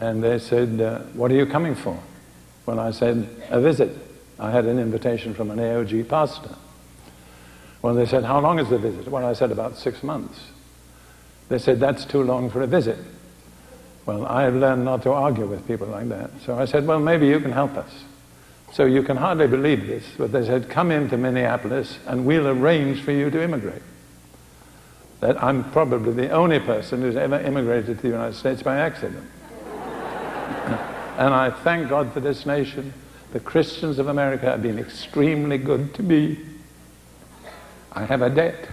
And they said, uh, What are you coming for? When I said, A visit. I had an invitation from an AOG pastor. Well, they said, How long is the visit? Well, I said, About six months. They said, That's too long for a visit. Well, I've learned not to argue with people like that. So I said, Well, maybe you can help us. So you can hardly believe this, but they said, Come into Minneapolis and we'll arrange for you to immigrate. That I'm probably the only person who's ever immigrated to the United States by accident. and I thank God for this nation. The Christians of America have been extremely good to me. I have a debt.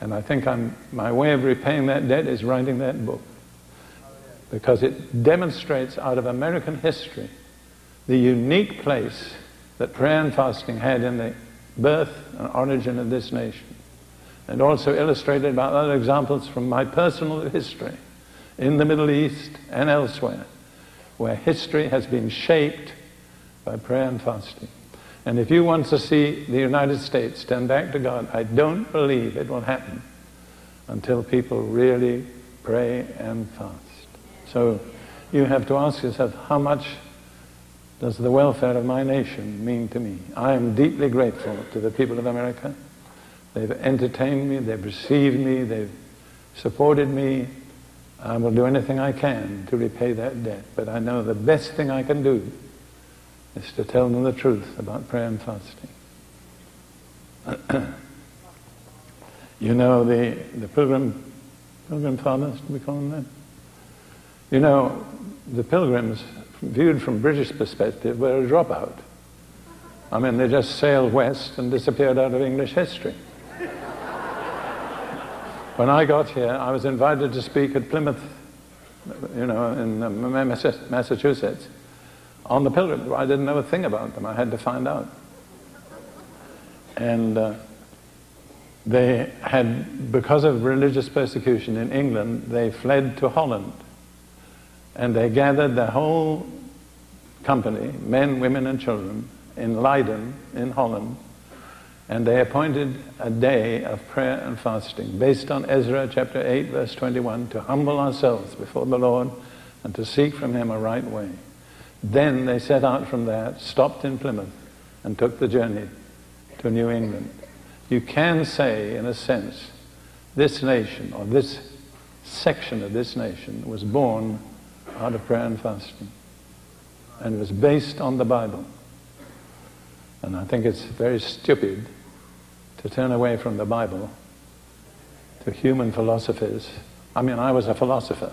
And I think I'm, my way of repaying that debt is writing that book. Because it demonstrates out of American history the unique place that prayer and fasting had in the birth and origin of this nation. And also illustrated by other examples from my personal history in the Middle East and elsewhere, where history has been shaped by prayer and fasting. And if you want to see the United States turn back to God, I don't believe it will happen until people really pray and fast. So you have to ask yourself, how much does the welfare of my nation mean to me? I am deeply grateful to the people of America. They've entertained me, they've received me, they've supported me. I will do anything I can to repay that debt. But I know the best thing I can do is to tell them the truth about prayer and fasting. you know the, the pilgrim, pilgrim fathers, do we call them that? You know, the pilgrims, viewed from British perspective, were a dropout. I mean, they just sailed west and disappeared out of English history. when I got here, I was invited to speak at Plymouth, you know, in uh, Massachusetts on the pilgrims. I didn't know a thing about them. I had to find out. And uh, they had, because of religious persecution in England, they fled to Holland. And they gathered the whole company, men, women, and children, in Leiden, in Holland. And they appointed a day of prayer and fasting based on Ezra chapter 8, verse 21, to humble ourselves before the Lord and to seek from Him a right way. Then they set out from there, stopped in Plymouth, and took the journey to New England. You can say, in a sense, this nation, or this section of this nation, was born out of prayer and fasting. And was based on the Bible. And I think it's very stupid to turn away from the Bible to human philosophies. I mean, I was a philosopher.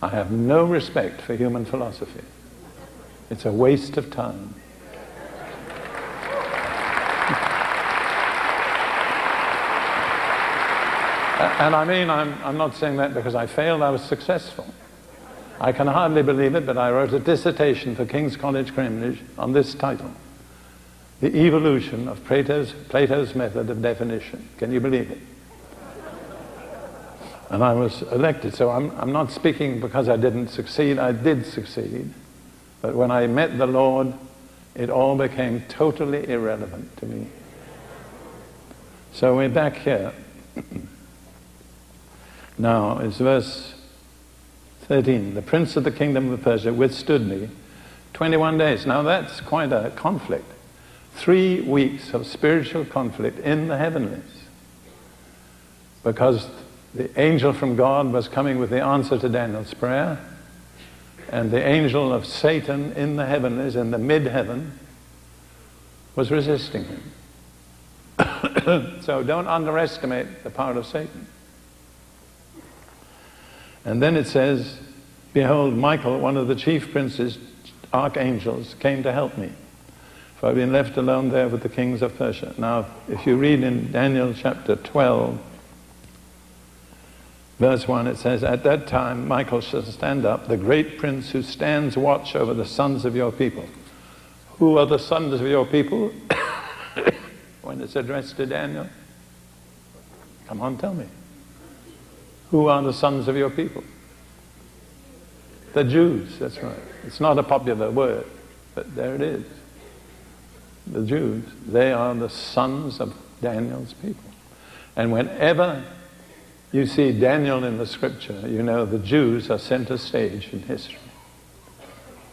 I have no respect for human philosophy. It's a waste of time. and I mean, I'm, I'm not saying that because I failed, I was successful. I can hardly believe it, but I wrote a dissertation for King's College, Cambridge on this title The Evolution of Plato's, Plato's Method of Definition. Can you believe it? And I was elected, so I'm, I'm not speaking because I didn't succeed, I did succeed. But when I met the Lord, it all became totally irrelevant to me. So we're back here. Now, it's verse 13. The prince of the kingdom of Persia withstood me 21 days. Now, that's quite a conflict. Three weeks of spiritual conflict in the heavenlies. Because the angel from God was coming with the answer to Daniel's prayer, and the angel of Satan in the heavenlies, in the mid heaven, was resisting him. so don't underestimate the power of Satan. And then it says, Behold, Michael, one of the chief princes, archangels, came to help me. For I've been left alone there with the kings of Persia. Now, if you read in Daniel chapter 12, verse 1, it says, At that time Michael shall stand up, the great prince who stands watch over the sons of your people. Who are the sons of your people? when it's addressed to Daniel? Come on, tell me. Who are the sons of your people? The Jews, that's right. It's not a popular word, but there it is. The Jews, they are the sons of Daniel's people. And whenever you see Daniel in the scripture, you know the Jews are center stage in history.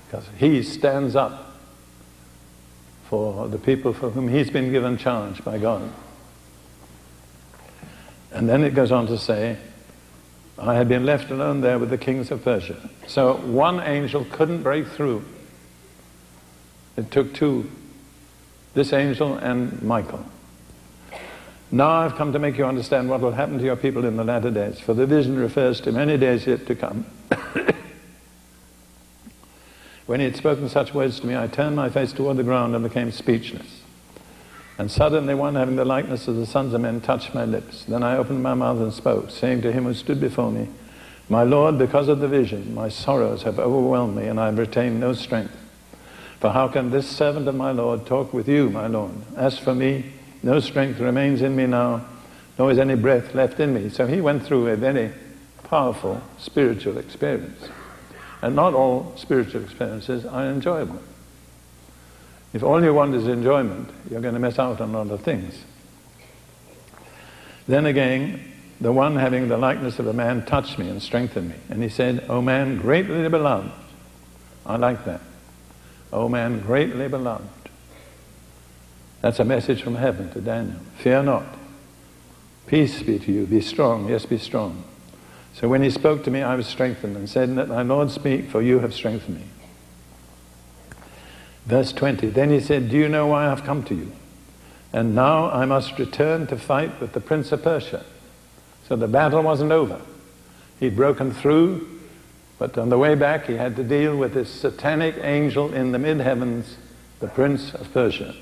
Because he stands up for the people for whom he's been given charge by God. And then it goes on to say, I had been left alone there with the kings of Persia. So one angel couldn't break through. It took two, this angel and Michael. Now I've come to make you understand what will happen to your people in the latter days, for the vision refers to many days yet to come. When he had spoken such words to me, I turned my face toward the ground and became speechless. And suddenly one having the likeness of the sons of men touched my lips. Then I opened my mouth and spoke, saying to him who stood before me, My Lord, because of the vision, my sorrows have overwhelmed me, and I have retained no strength. For how can this servant of my Lord talk with you, my Lord? As for me, no strength remains in me now, nor is any breath left in me. So he went through a very powerful spiritual experience. And not all spiritual experiences are enjoyable. If all you want is enjoyment, you're going to miss out on other things. Then again, the one having the likeness of a man touched me and strengthened me. And he said, O man, greatly beloved. I like that. O man, greatly beloved. That's a message from heaven to Daniel. Fear not. Peace be to you. Be strong. Yes, be strong. So when he spoke to me, I was strengthened and said, Let my Lord speak, for you have strengthened me. Verse 20 Then he said, Do you know why I've come to you? And now I must return to fight with the prince of Persia. So the battle wasn't over. He'd broken through, but on the way back he had to deal with this satanic angel in the mid heavens, the prince of Persia.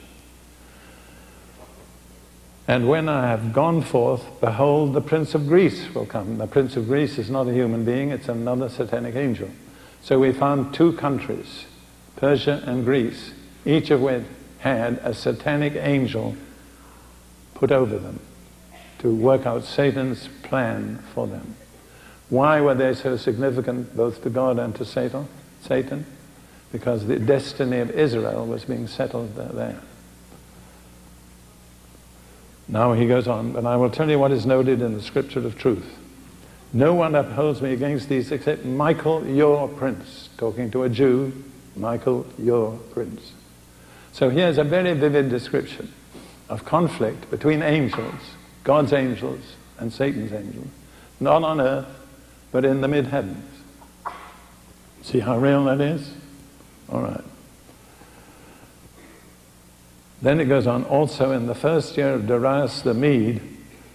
And when I have gone forth, behold, the Prince of Greece will come. The Prince of Greece is not a human being, it's another satanic angel. So we found two countries, Persia and Greece, each of which had a satanic angel put over them to work out Satan's plan for them. Why were they so significant both to God and to Satan? Satan? Because the destiny of Israel was being settled there. Now he goes on, and I will tell you what is noted in the scripture of truth. No one upholds me against these except Michael, your prince. Talking to a Jew, Michael, your prince. So here's a very vivid description of conflict between angels, God's angels and Satan's angels. Not on earth, but in the mid heavens. See how real that is? All right. Then it goes on, also in the first year of Darius the Mede,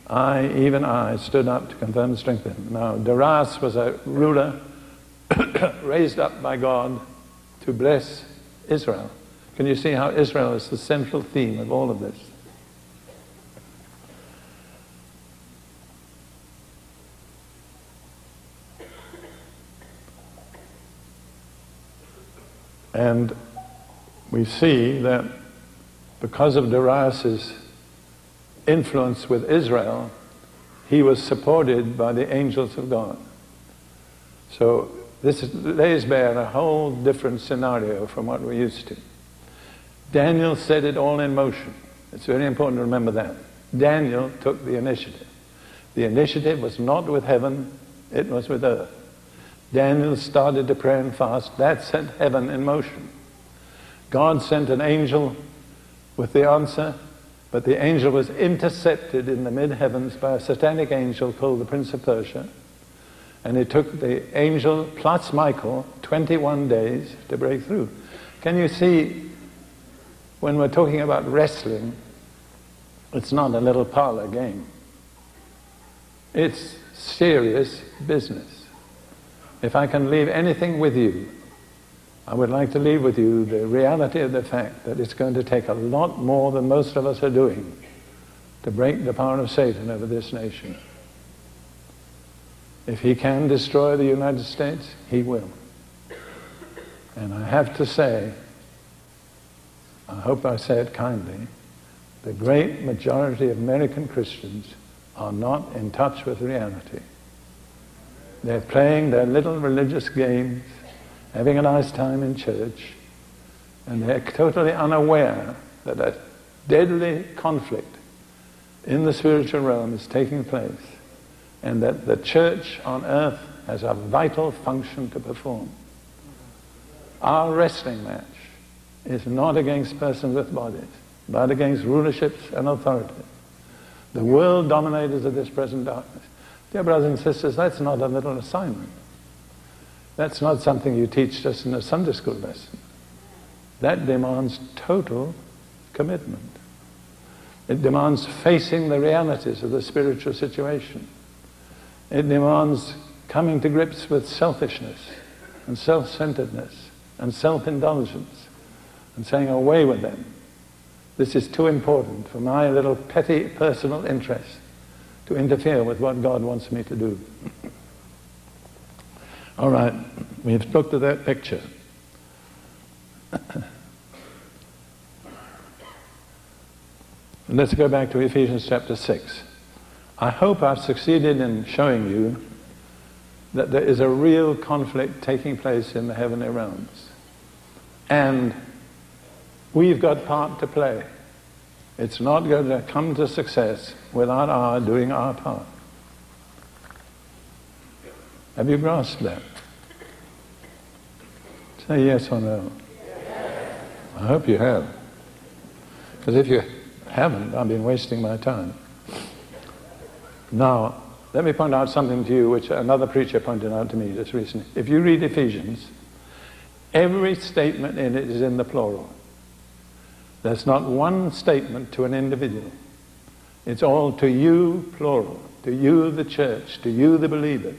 I, even I, stood up to confirm and strengthen. Now, Darius was a ruler raised up by God to bless Israel. Can you see how Israel is the central theme of all of this? And we see that because of Darius's influence with Israel, he was supported by the angels of God. So this lays bare a whole different scenario from what we're used to. Daniel set it all in motion. It's very important to remember that. Daniel took the initiative. The initiative was not with heaven, it was with earth. Daniel started to pray and fast. That set heaven in motion. God sent an angel with the answer, but the angel was intercepted in the mid heavens by a satanic angel called the Prince of Persia. And it took the angel plus Michael 21 days to break through. Can you see, when we're talking about wrestling, it's not a little parlor game. It's serious business. If I can leave anything with you, I would like to leave with you the reality of the fact that it's going to take a lot more than most of us are doing to break the power of Satan over this nation. If he can destroy the United States, he will. And I have to say, I hope I say it kindly, the great majority of American Christians are not in touch with reality. They're playing their little religious games, having a nice time in church, and they're totally unaware that a deadly conflict in the spiritual realm is taking place and that the church on earth has a vital function to perform. Our wrestling match is not against persons with bodies, but against rulerships and authorities. The world dominators of this present darkness. Dear brothers and sisters, that's not a little assignment. That's not something you teach just in a Sunday school lesson. That demands total commitment. It demands facing the realities of the spiritual situation. It demands coming to grips with selfishness and self-centeredness and self-indulgence and saying away with them. This is too important for my little petty personal interest to interfere with what God wants me to do. All right, we've looked at that picture. Let's go back to Ephesians chapter 6. I hope I've succeeded in showing you that there is a real conflict taking place in the heavenly realms. And we've got part to play. It's not going to come to success without our doing our part. Have you grasped that? Say yes or no. Yes. I hope you have. Because if you haven't, I've been wasting my time. Now, let me point out something to you which another preacher pointed out to me just recently. If you read Ephesians, every statement in it is in the plural. There's not one statement to an individual. It's all to you, plural, to you, the church, to you, the believers.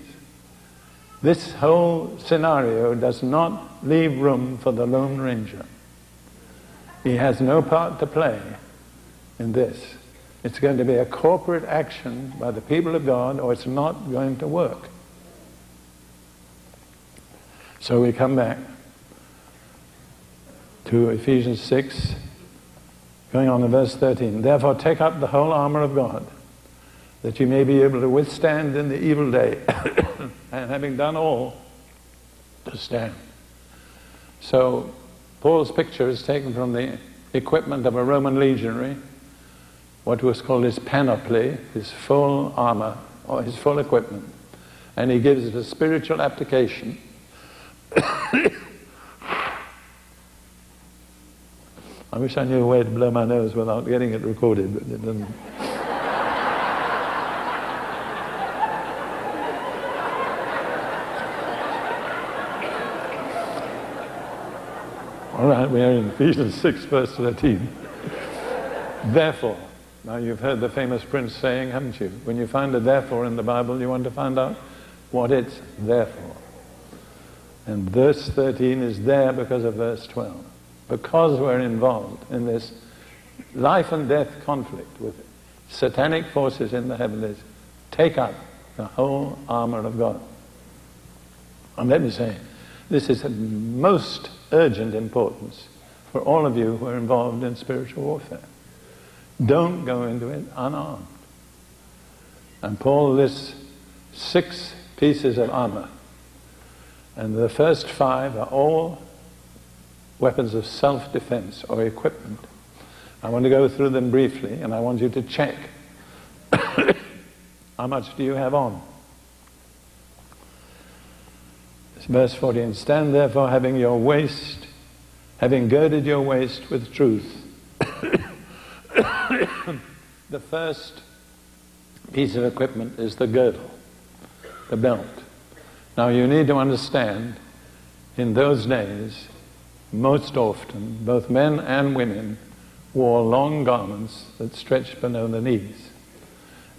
This whole scenario does not leave room for the Lone Ranger. He has no part to play in this. It's going to be a corporate action by the people of God or it's not going to work. So we come back to Ephesians 6, going on to verse 13. Therefore take up the whole armor of God, that you may be able to withstand in the evil day, and having done all, to stand. So Paul's picture is taken from the equipment of a Roman legionary what was called his panoply, his full armor, or his full equipment. And he gives it a spiritual application. I wish I knew a way to blow my nose without getting it recorded, but it doesn't. All right, we are in Ephesians 6, verse 13. Therefore, now you've heard the famous Prince saying, haven't you? When you find a therefore in the Bible, you want to find out what it's there for. And verse 13 is there because of verse 12. Because we're involved in this life and death conflict with satanic forces in the heavens, take up the whole armor of God. And let me say, this is of most urgent importance for all of you who are involved in spiritual warfare. Don't go into it unarmed. And Paul lists six pieces of armor. And the first five are all weapons of self-defense or equipment. I want to go through them briefly and I want you to check. How much do you have on? It's verse 14. Stand therefore having your waist, having girded your waist with truth. the first piece of equipment is the girdle, the belt. Now you need to understand, in those days, most often, both men and women wore long garments that stretched below the knees.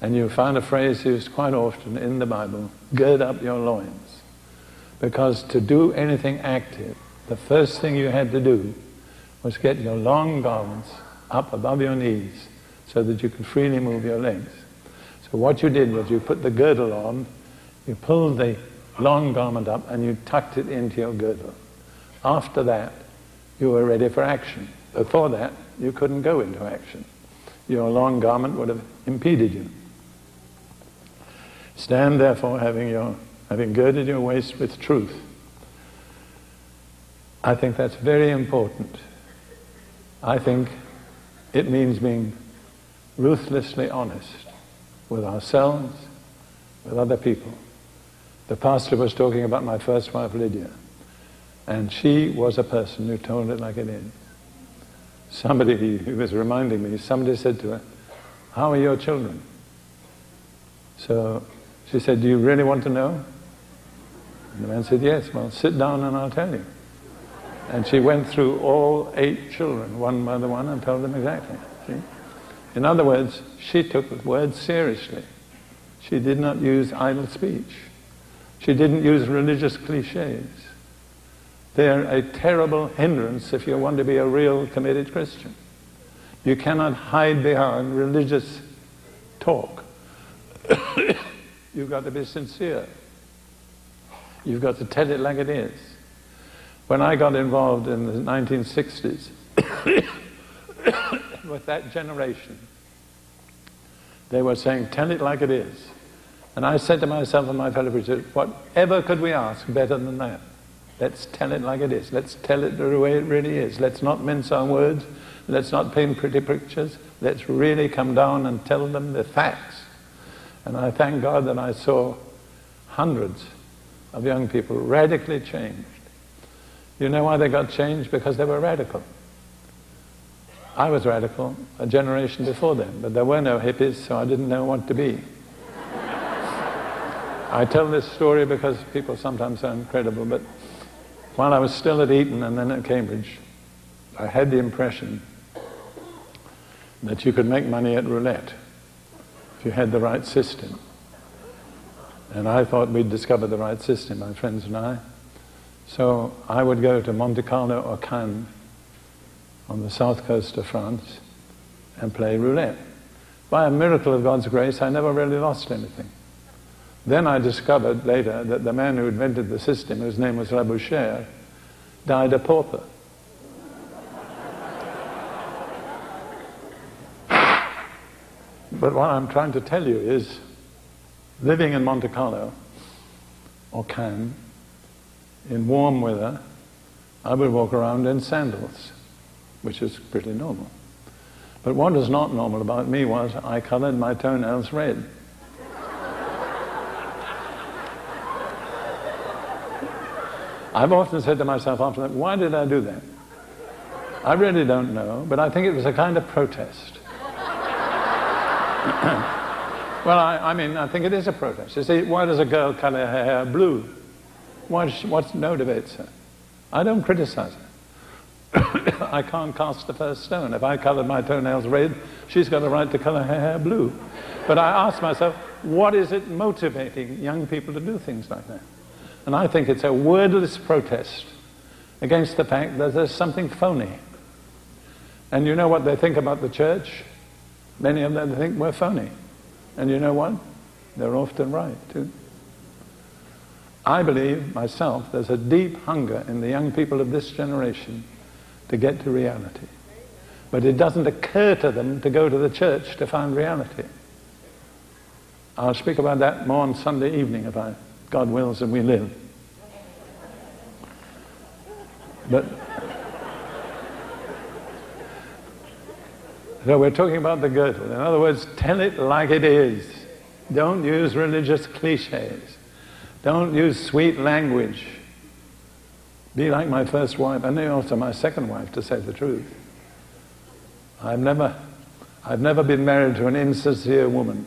And you find a phrase used quite often in the Bible, gird up your loins. Because to do anything active, the first thing you had to do was get your long garments up above your knees so that you could freely move your legs. So what you did was you put the girdle on, you pulled the long garment up and you tucked it into your girdle. After that, you were ready for action. Before that, you couldn't go into action. Your long garment would have impeded you. Stand therefore, having, your, having girded your waist with truth. I think that's very important. I think it means being ruthlessly honest with ourselves, with other people. The pastor was talking about my first wife, Lydia, and she was a person who told it like it is. Somebody who was reminding me, somebody said to her, How are your children? So she said, Do you really want to know? And the man said, Yes. Well, sit down and I'll tell you. And she went through all eight children, one by the one, and told them exactly. See? In other words, she took the words seriously. She did not use idle speech. She didn't use religious cliches. They're a terrible hindrance if you want to be a real committed Christian. You cannot hide behind religious talk. You've got to be sincere. You've got to tell it like it is. When I got involved in the 1960s, with that generation. They were saying, tell it like it is. And I said to myself and my fellow preachers, whatever could we ask better than that? Let's tell it like it is. Let's tell it the way it really is. Let's not mince our words. Let's not paint pretty pictures. Let's really come down and tell them the facts. And I thank God that I saw hundreds of young people radically changed. You know why they got changed? Because they were radical. I was radical a generation before them, but there were no hippies, so I didn't know what to be. I tell this story because people sometimes sound credible, but while I was still at Eton and then at Cambridge, I had the impression that you could make money at roulette if you had the right system. And I thought we'd discovered the right system, my friends and I. So I would go to Monte Carlo or Cannes on the south coast of France and play roulette. By a miracle of God's grace, I never really lost anything. Then I discovered later that the man who invented the system, whose name was Labouchere, died a pauper. but what I'm trying to tell you is, living in Monte Carlo or Cannes, in warm weather, I would walk around in sandals which is pretty normal. But what is not normal about me was I colored my toenails red. I've often said to myself after that, why did I do that? I really don't know, but I think it was a kind of protest. well, I, I, mean, I think it is a protest. You see, why does a girl color her hair blue? Why, what motivates her? I don't criticize her. I can't cast the first stone. If I colored my toenails red, she's got a right to color her hair blue. But I ask myself, what is it motivating young people to do things like that? And I think it's a wordless protest against the fact that there's something phony. And you know what they think about the church? Many of them think we're phony. And you know what? They're often right, too. I believe myself there's a deep hunger in the young people of this generation to get to reality. But it doesn't occur to them to go to the church to find reality. I'll speak about that more on Sunday evening if I, God wills and we live. But so we're talking about the girdle. In other words, tell it like it is. Don't use religious cliches. Don't use sweet language. Be like my first wife, and then also my second wife, to say the truth. I've never, I've never been married to an insincere woman.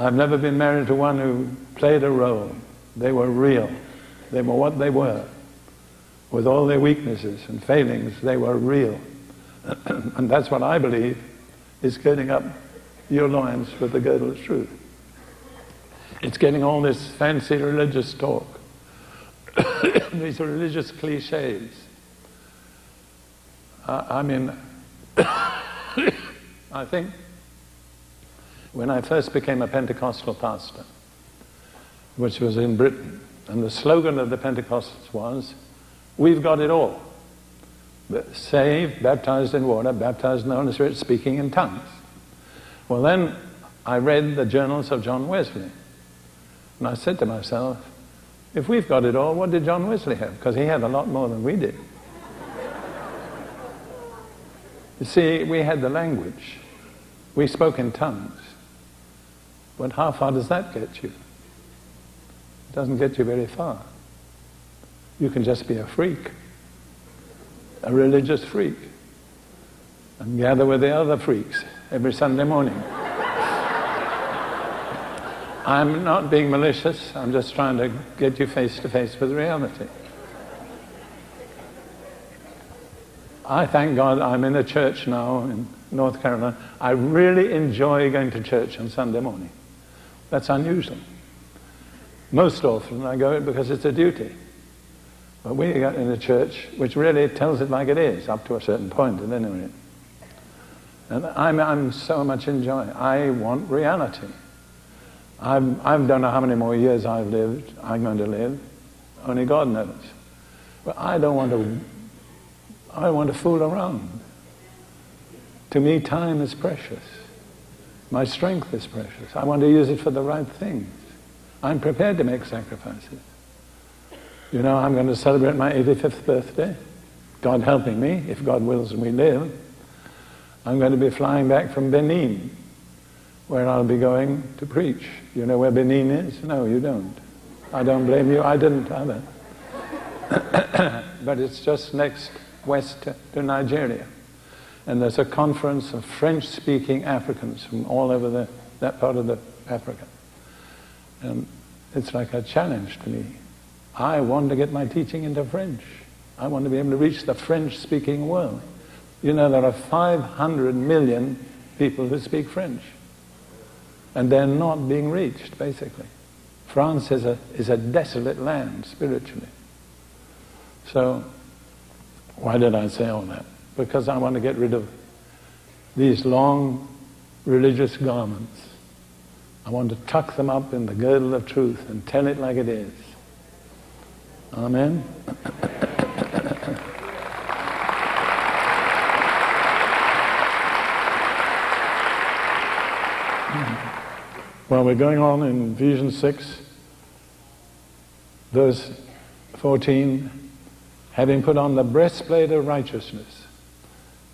I've never been married to one who played a role. They were real. They were what they were. With all their weaknesses and failings, they were real. and that's what I believe is girding up your loins with the girdle of truth. It's getting all this fancy religious talk, these religious cliches. Uh, I mean, I think when I first became a Pentecostal pastor, which was in Britain, and the slogan of the Pentecostals was, We've got it all. Saved, baptized in water, baptized in the Holy Spirit, speaking in tongues. Well, then I read the journals of John Wesley. And I said to myself, if we've got it all, what did John Wesley have? Because he had a lot more than we did. you see, we had the language. We spoke in tongues. But how far does that get you? It doesn't get you very far. You can just be a freak, a religious freak, and gather with the other freaks every Sunday morning. I'm not being malicious, I'm just trying to get you face to face with reality. I thank God I'm in a church now in North Carolina. I really enjoy going to church on Sunday morning. That's unusual. Most often I go because it's a duty. But we got in a church which really tells it like it is, up to a certain point at any rate. And I'm, I'm so much enjoying I want reality. I'm, I don't know how many more years I've lived, I'm going to live. Only God knows. But I don't want to, I want to fool around. To me, time is precious. My strength is precious. I want to use it for the right things. I'm prepared to make sacrifices. You know, I'm going to celebrate my 85th birthday. God helping me, if God wills and we live. I'm going to be flying back from Benin, where I'll be going to preach. You know where Benin is? No, you don't. I don't blame you. I didn't either. but it's just next west to Nigeria. And there's a conference of French-speaking Africans from all over the, that part of the Africa. And it's like a challenge to me. I want to get my teaching into French. I want to be able to reach the French-speaking world. You know, there are 500 million people who speak French. And they're not being reached, basically. France is a, is a desolate land, spiritually. So, why did I say all that? Because I want to get rid of these long religious garments. I want to tuck them up in the girdle of truth and tell it like it is. Amen. Well, we're going on in Ephesians 6, verse 14, having put on the breastplate of righteousness.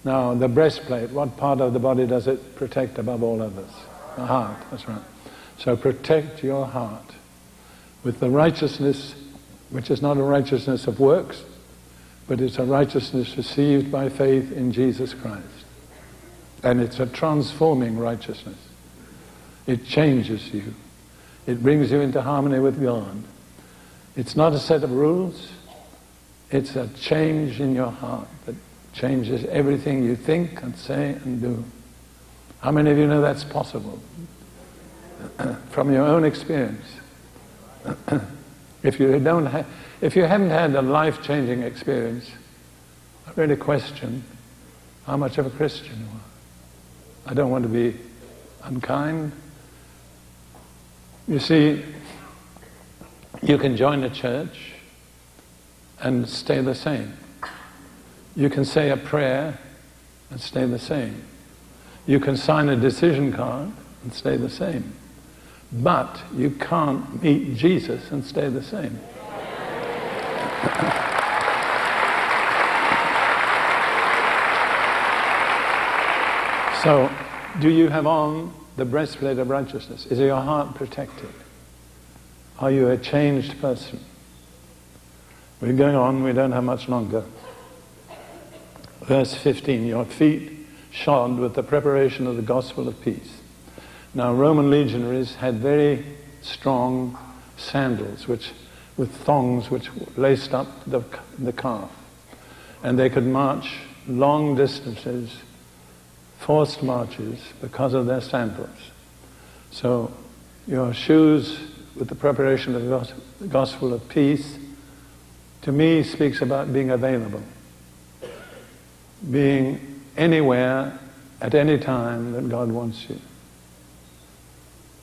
Now, the breastplate, what part of the body does it protect above all others? The heart, that's right. So protect your heart with the righteousness which is not a righteousness of works, but it's a righteousness received by faith in Jesus Christ. And it's a transforming righteousness. It changes you. It brings you into harmony with God. It's not a set of rules. It's a change in your heart that changes everything you think and say and do. How many of you know that's possible? From your own experience. If you don't ha- if you haven't had a life-changing experience, I really question how much of a Christian you are. I don't want to be unkind. You see, you can join a church and stay the same. You can say a prayer and stay the same. You can sign a decision card and stay the same. But you can't meet Jesus and stay the same. so, do you have on the breastplate of righteousness? Is your heart protected? Are you a changed person? We're going on, we don't have much longer. Verse 15 Your feet shod with the preparation of the gospel of peace. Now, Roman legionaries had very strong sandals which, with thongs which laced up the, the calf. And they could march long distances, forced marches, because of their sandals. So, your shoes with the preparation of the gospel of peace, to me, speaks about being available being anywhere at any time that God wants you.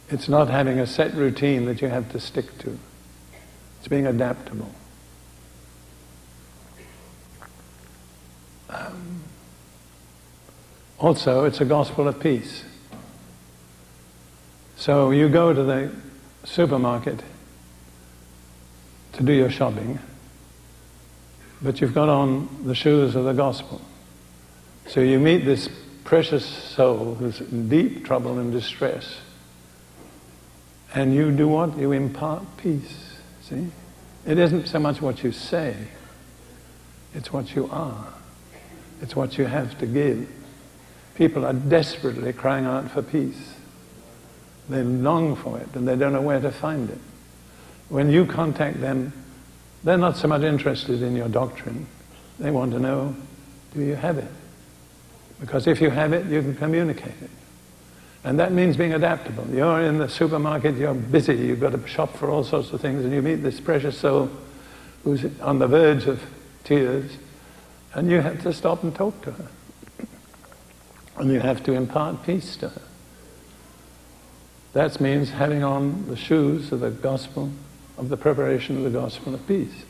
It's not having a set routine that you have to stick to. It's being adaptable. Um, also, it's a gospel of peace. So you go to the supermarket to do your shopping, but you've got on the shoes of the gospel. So you meet this precious soul who's in deep trouble and distress. And you do what? You impart peace. See? It isn't so much what you say, it's what you are. It's what you have to give. People are desperately crying out for peace. They long for it and they don't know where to find it. When you contact them, they're not so much interested in your doctrine. They want to know, do you have it? Because if you have it, you can communicate it. And that means being adaptable. You're in the supermarket, you're busy, you've got to shop for all sorts of things, and you meet this precious soul who's on the verge of tears, and you have to stop and talk to her. And you have to impart peace to her. That means having on the shoes of the gospel, of the preparation of the gospel of peace.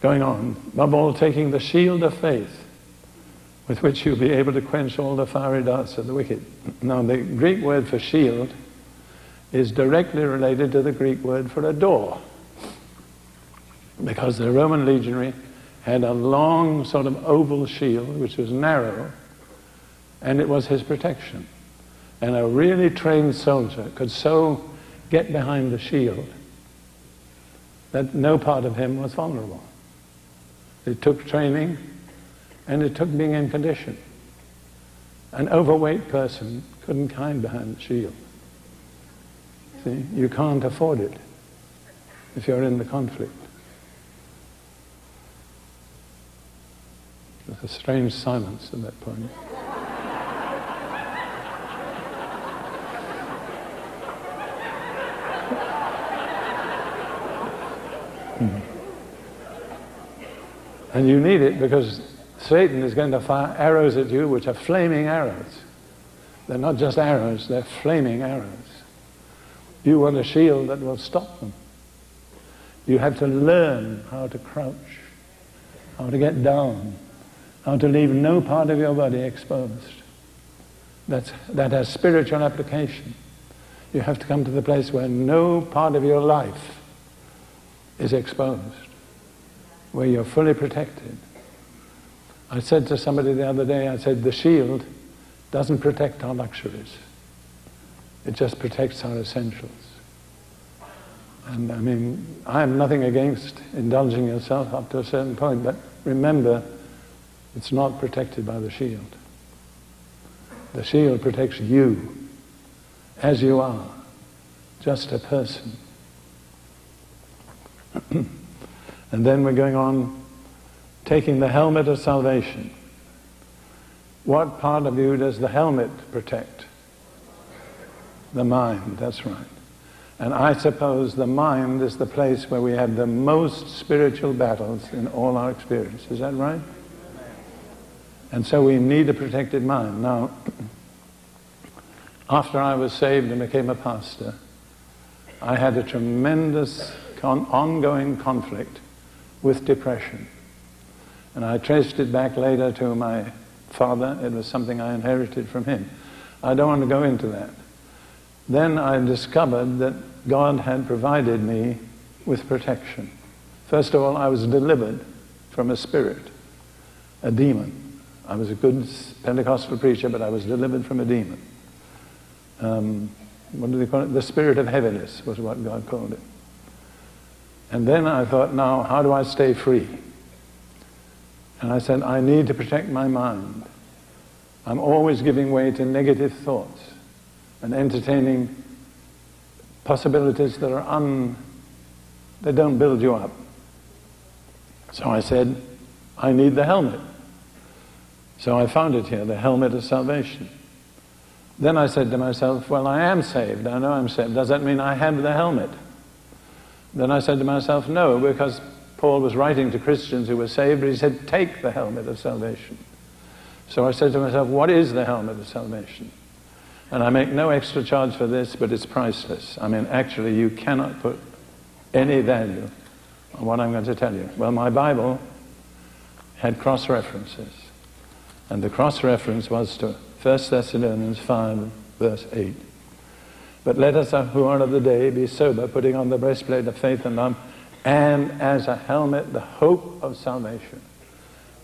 Going on, above all, taking the shield of faith with which you'll be able to quench all the fiery darts of the wicked. Now, the Greek word for shield is directly related to the Greek word for a door. Because the Roman legionary had a long sort of oval shield which was narrow, and it was his protection. And a really trained soldier could so get behind the shield that no part of him was vulnerable. It took training, and it took being in condition. An overweight person couldn't hide behind the shield. See, you can't afford it if you're in the conflict. There's a strange silence at that point. And you need it because Satan is going to fire arrows at you which are flaming arrows. They're not just arrows, they're flaming arrows. You want a shield that will stop them. You have to learn how to crouch, how to get down, how to leave no part of your body exposed. That's, that has spiritual application. You have to come to the place where no part of your life is exposed, where you're fully protected. I said to somebody the other day, I said, the shield doesn't protect our luxuries. It just protects our essentials. And I mean, I have nothing against indulging yourself up to a certain point, but remember, it's not protected by the shield. The shield protects you as you are, just a person. and then we're going on taking the helmet of salvation. What part of you does the helmet protect? The mind, that's right. And I suppose the mind is the place where we have the most spiritual battles in all our experience. Is that right? And so we need a protected mind. Now, after I was saved and became a pastor, I had a tremendous con- ongoing conflict with depression. And I traced it back later to my father. It was something I inherited from him. I don't want to go into that. Then I discovered that God had provided me with protection. First of all, I was delivered from a spirit, a demon. I was a good Pentecostal preacher, but I was delivered from a demon. um, what do they call it? The spirit of heaviness was what God called it. And then I thought, now, how do I stay free? And I said, I need to protect my mind. I'm always giving way to negative thoughts and entertaining possibilities that are un, they don't build you up. So I said, I need the helmet. So I found it here, the helmet of salvation. Then I said to myself, well, I am saved. I know I'm saved. Does that mean I have the helmet? Then I said to myself, no, because Paul was writing to Christians who were saved, but he said, take the helmet of salvation. So I said to myself, what is the helmet of salvation? And I make no extra charge for this, but it's priceless. I mean, actually, you cannot put any value on what I'm going to tell you. Well, my Bible had cross references. And the cross reference was to 1 Thessalonians 5, verse 8. But let us who are of the day be sober, putting on the breastplate of faith and love, and as a helmet, the hope of salvation.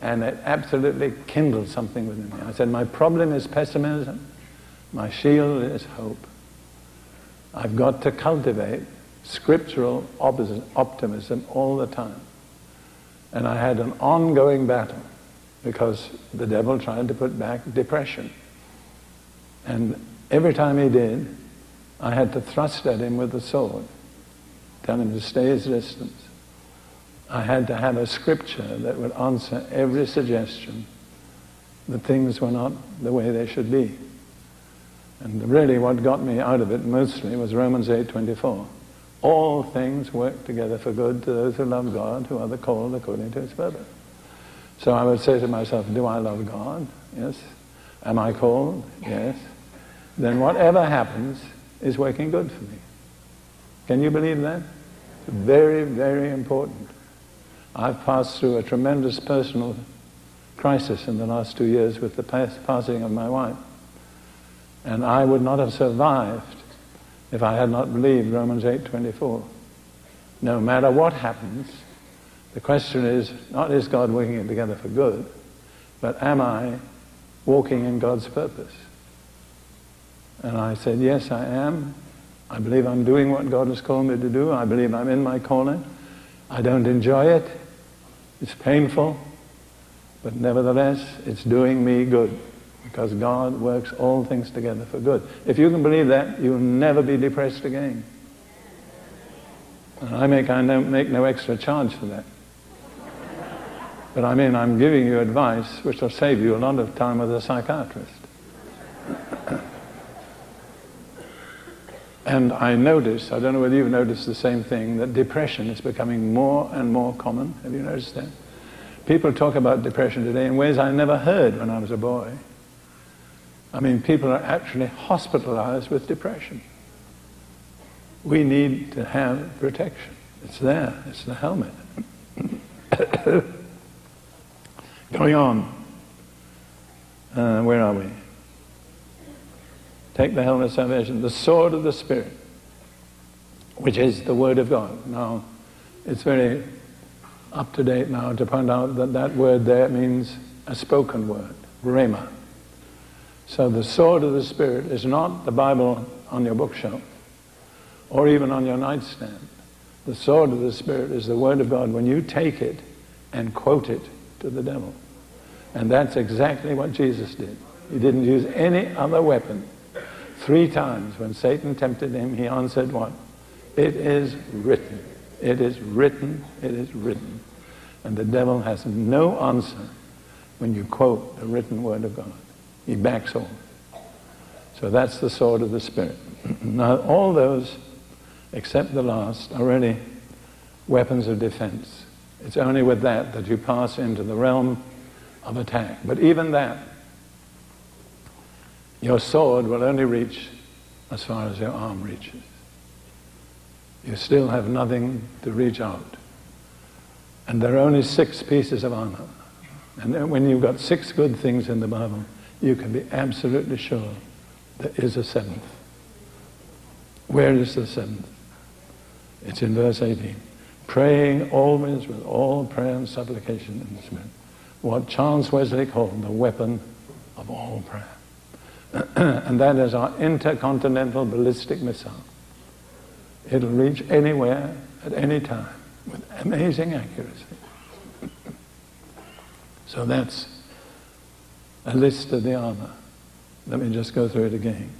And it absolutely kindled something within me. I said, My problem is pessimism, my shield is hope. I've got to cultivate scriptural optimism all the time. And I had an ongoing battle because the devil tried to put back depression. And every time he did, I had to thrust at him with the sword, tell him to stay his distance. I had to have a scripture that would answer every suggestion that things were not the way they should be. And really what got me out of it mostly was Romans 8.24. All things work together for good to those who love God, who are the called according to his purpose. So I would say to myself, do I love God? Yes. Am I called? Yes then whatever happens is working good for me. Can you believe that? Very, very important. I've passed through a tremendous personal crisis in the last two years with the passing of my wife. And I would not have survived if I had not believed Romans 8.24. No matter what happens, the question is, not is God working it together for good, but am I walking in God's purpose? And I said, yes, I am. I believe I'm doing what God has called me to do. I believe I'm in my calling. I don't enjoy it. It's painful. But nevertheless, it's doing me good. Because God works all things together for good. If you can believe that, you'll never be depressed again. And I make, I no, make no extra charge for that. But I mean, I'm giving you advice which will save you a lot of time with a psychiatrist. And I notice, I don't know whether you've noticed the same thing, that depression is becoming more and more common. Have you noticed that? People talk about depression today in ways I never heard when I was a boy. I mean, people are actually hospitalized with depression. We need to have protection. It's there. It's the helmet. Going on. Uh, where are we? Take the helmet of salvation, the sword of the Spirit, which is the Word of God. Now, it's very up to date now to point out that that word there means a spoken word, rhema. So the sword of the Spirit is not the Bible on your bookshelf or even on your nightstand. The sword of the Spirit is the Word of God when you take it and quote it to the devil. And that's exactly what Jesus did. He didn't use any other weapon Three times when Satan tempted him, he answered what? It is written. It is written. It is written. And the devil has no answer when you quote the written word of God. He backs off. So that's the sword of the Spirit. now, all those, except the last, are really weapons of defense. It's only with that that you pass into the realm of attack. But even that your sword will only reach as far as your arm reaches. You still have nothing to reach out. And there are only six pieces of armor. And when you've got six good things in the Bible, you can be absolutely sure there is a seventh. Where is the seventh? It's in verse 18. Praying always with all prayer and supplication in the Spirit. What Charles Wesley called the weapon of all prayer. and that is our intercontinental ballistic missile. It'll reach anywhere at any time with amazing accuracy. So that's a list of the armor. Let me just go through it again.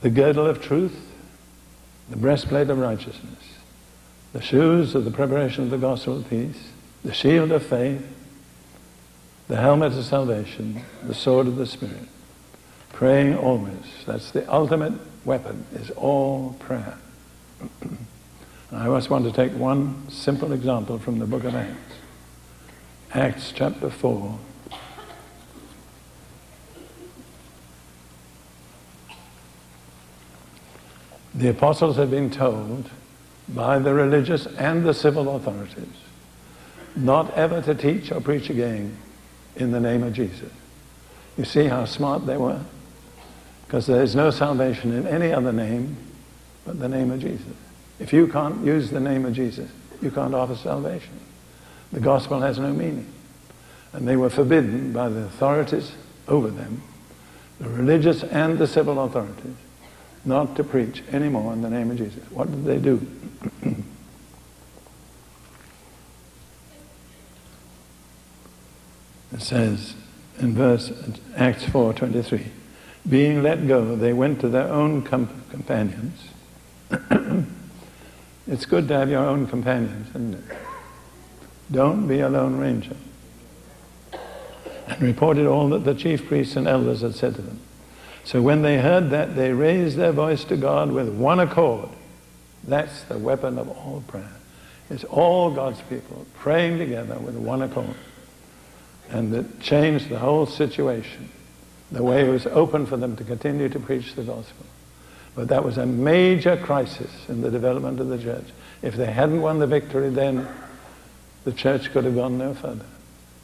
The girdle of truth, the breastplate of righteousness, the shoes of the preparation of the gospel of peace, the shield of faith, the helmet of salvation, the sword of the Spirit. Praying always. That's the ultimate weapon, is all prayer. I just want to take one simple example from the book of Acts. Acts chapter 4. The apostles had been told by the religious and the civil authorities not ever to teach or preach again in the name of Jesus. You see how smart they were? Because there is no salvation in any other name but the name of Jesus. If you can't use the name of Jesus, you can't offer salvation. The gospel has no meaning. And they were forbidden by the authorities over them, the religious and the civil authorities, not to preach anymore in the name of Jesus. What did they do? Says in verse Acts 4:23, being let go, they went to their own com- companions. it's good to have your own companions, isn't it? Don't be a lone ranger. And reported all that the chief priests and elders had said to them. So when they heard that, they raised their voice to God with one accord. That's the weapon of all prayer. It's all God's people praying together with one accord. And it changed the whole situation. The way it was open for them to continue to preach the gospel. But that was a major crisis in the development of the church. If they hadn't won the victory, then the church could have gone no further.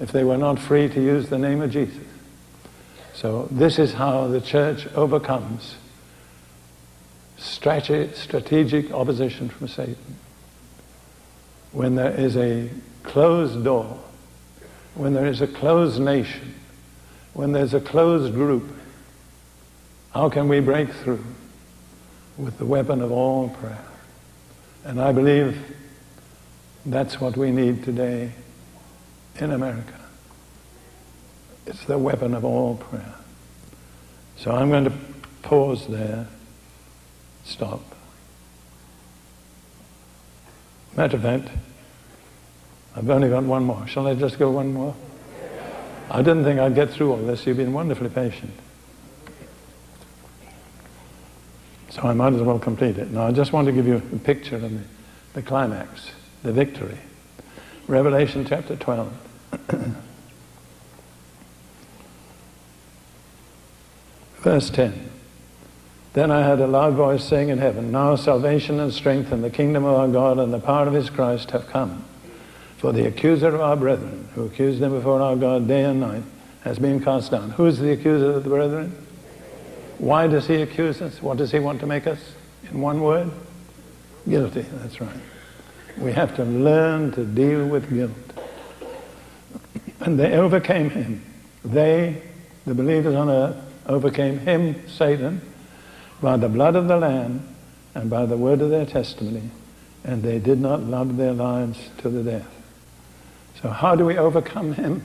If they were not free to use the name of Jesus. So this is how the church overcomes strategic opposition from Satan. When there is a closed door, when there is a closed nation, when there's a closed group, how can we break through? With the weapon of all prayer. And I believe that's what we need today in America. It's the weapon of all prayer. So I'm going to pause there, stop. Matter of fact, I've only got one more. Shall I just go one more? I didn't think I'd get through all this. You've been wonderfully patient. So I might as well complete it. Now I just want to give you a picture of the, the climax, the victory. Revelation chapter 12. Verse 10. Then I heard a loud voice saying in heaven, Now salvation and strength and the kingdom of our God and the power of his Christ have come. For the accuser of our brethren, who accused them before our God day and night, has been cast down. Who is the accuser of the brethren? Why does he accuse us? What does he want to make us? In one word? Guilty, that's right. We have to learn to deal with guilt. And they overcame him. They, the believers on earth, overcame him, Satan, by the blood of the Lamb and by the word of their testimony, and they did not love their lives to the death. So how do we overcome him?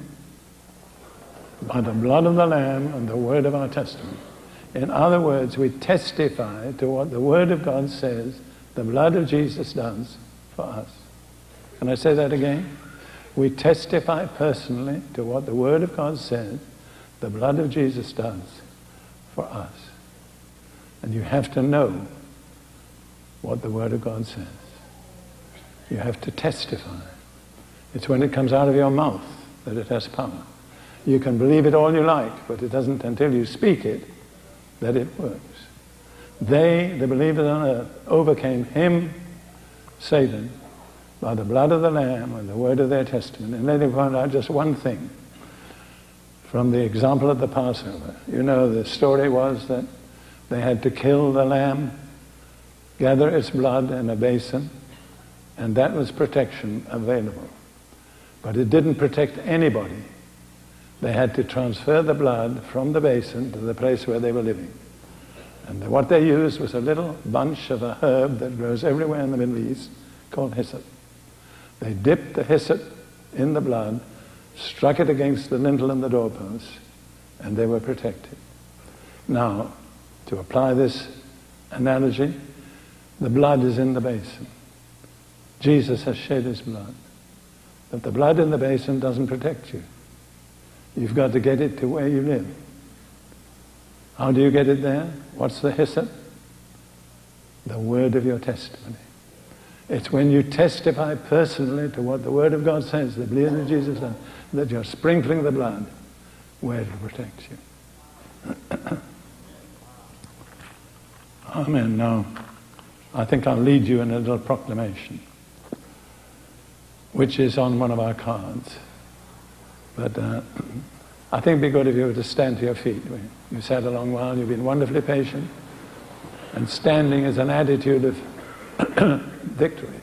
By the blood of the Lamb and the word of our testimony. In other words, we testify to what the Word of God says the blood of Jesus does for us. Can I say that again? We testify personally to what the Word of God says the blood of Jesus does for us. And you have to know what the Word of God says. You have to testify. It's when it comes out of your mouth that it has power. You can believe it all you like, but it doesn't until you speak it that it works. They, the believers on earth, overcame him, Satan, by the blood of the Lamb and the word of their testimony. And let me point out just one thing from the example of the Passover. You know, the story was that they had to kill the lamb, gather its blood in a basin, and that was protection available. But it didn't protect anybody they had to transfer the blood from the basin to the place where they were living. And what they used was a little bunch of a herb that grows everywhere in the Middle East called hyssop. They dipped the hyssop in the blood, struck it against the lintel and the doorposts, and they were protected. Now, to apply this analogy, the blood is in the basin. Jesus has shed his blood. But the blood in the basin doesn't protect you. You've got to get it to where you live. How do you get it there? What's the hyssop? The word of your testimony. It's when you testify personally to what the Word of God says, the blood of Jesus, done, that you're sprinkling the blood where it protects you. Amen. Now, I think I'll lead you in a little proclamation, which is on one of our cards. But uh, I think it'd be good if you were to stand to your feet. You've sat a long while, you've been wonderfully patient. And standing is an attitude of victory.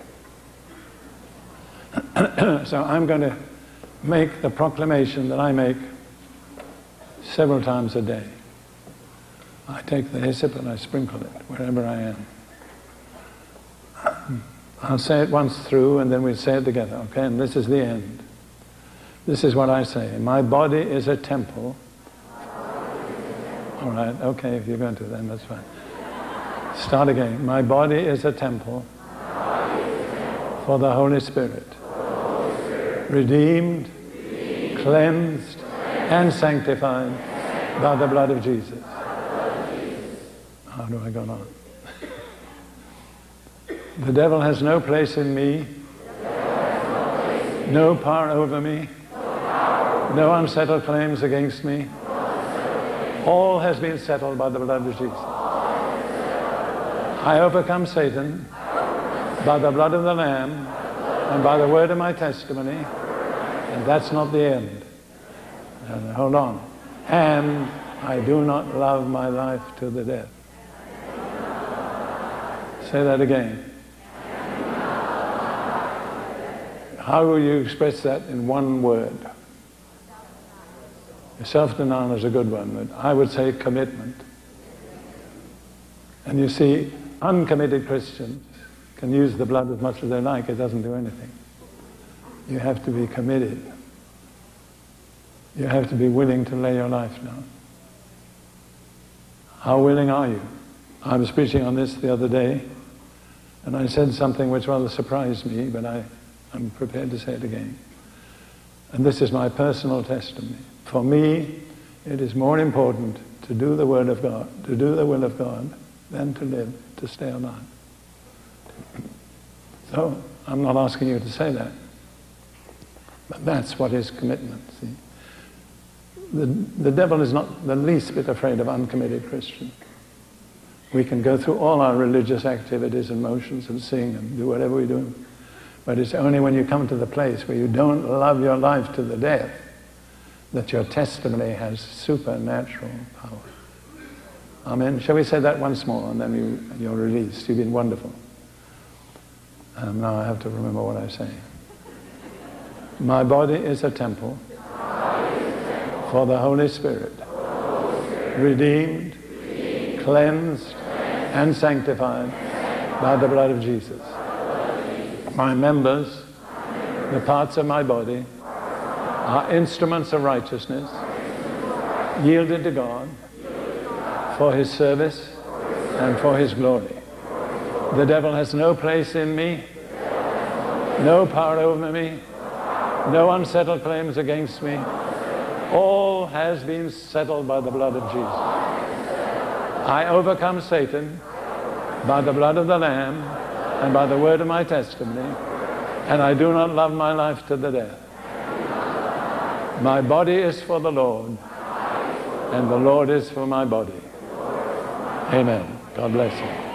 so I'm going to make the proclamation that I make several times a day. I take the hyssop and I sprinkle it wherever I am. I'll say it once through and then we'll say it together, okay? And this is the end. This is what I say. My body is a temple. All right, okay, if you're going to, then that's fine. Start again. My body is a temple for the Holy Spirit, redeemed, cleansed, and sanctified by the blood of Jesus. How do I go on? The devil has no place in me, no power over me, no unsettled claims against me. All has been settled by the blood of Jesus. I overcome Satan by the blood of the Lamb and by the word of my testimony. And that's not the end. And hold on. And I do not love my life to the death. Say that again. How will you express that in one word? Self-denial is a good one, but I would say commitment. And you see, uncommitted Christians can use the blood as much as they like, it doesn't do anything. You have to be committed. You have to be willing to lay your life down. How willing are you? I was preaching on this the other day, and I said something which rather surprised me, but I, I'm prepared to say it again. And this is my personal testimony. For me, it is more important to do the Word of God, to do the will of God, than to live, to stay alive. So, I'm not asking you to say that. But that's what is commitment, see. The, the devil is not the least bit afraid of uncommitted Christians. We can go through all our religious activities and motions and sing and do whatever we do. But it's only when you come to the place where you don't love your life to the death that your testimony has supernatural power. Amen. Shall we say that once more and then you, you're released? You've been wonderful. Um, now I have to remember what I say. My body is a temple, for the Holy Spirit, redeemed, cleansed, and sanctified by the blood of Jesus. My members, the parts of my body, are instruments of righteousness, yielded to God for his service and for his glory. The devil has no place in me, no power over me, no unsettled claims against me. All has been settled by the blood of Jesus. I overcome Satan by the blood of the Lamb and by the word of my testimony, and I do not love my life to the death. My body is for the Lord, and the Lord is for my body. Amen. God bless you.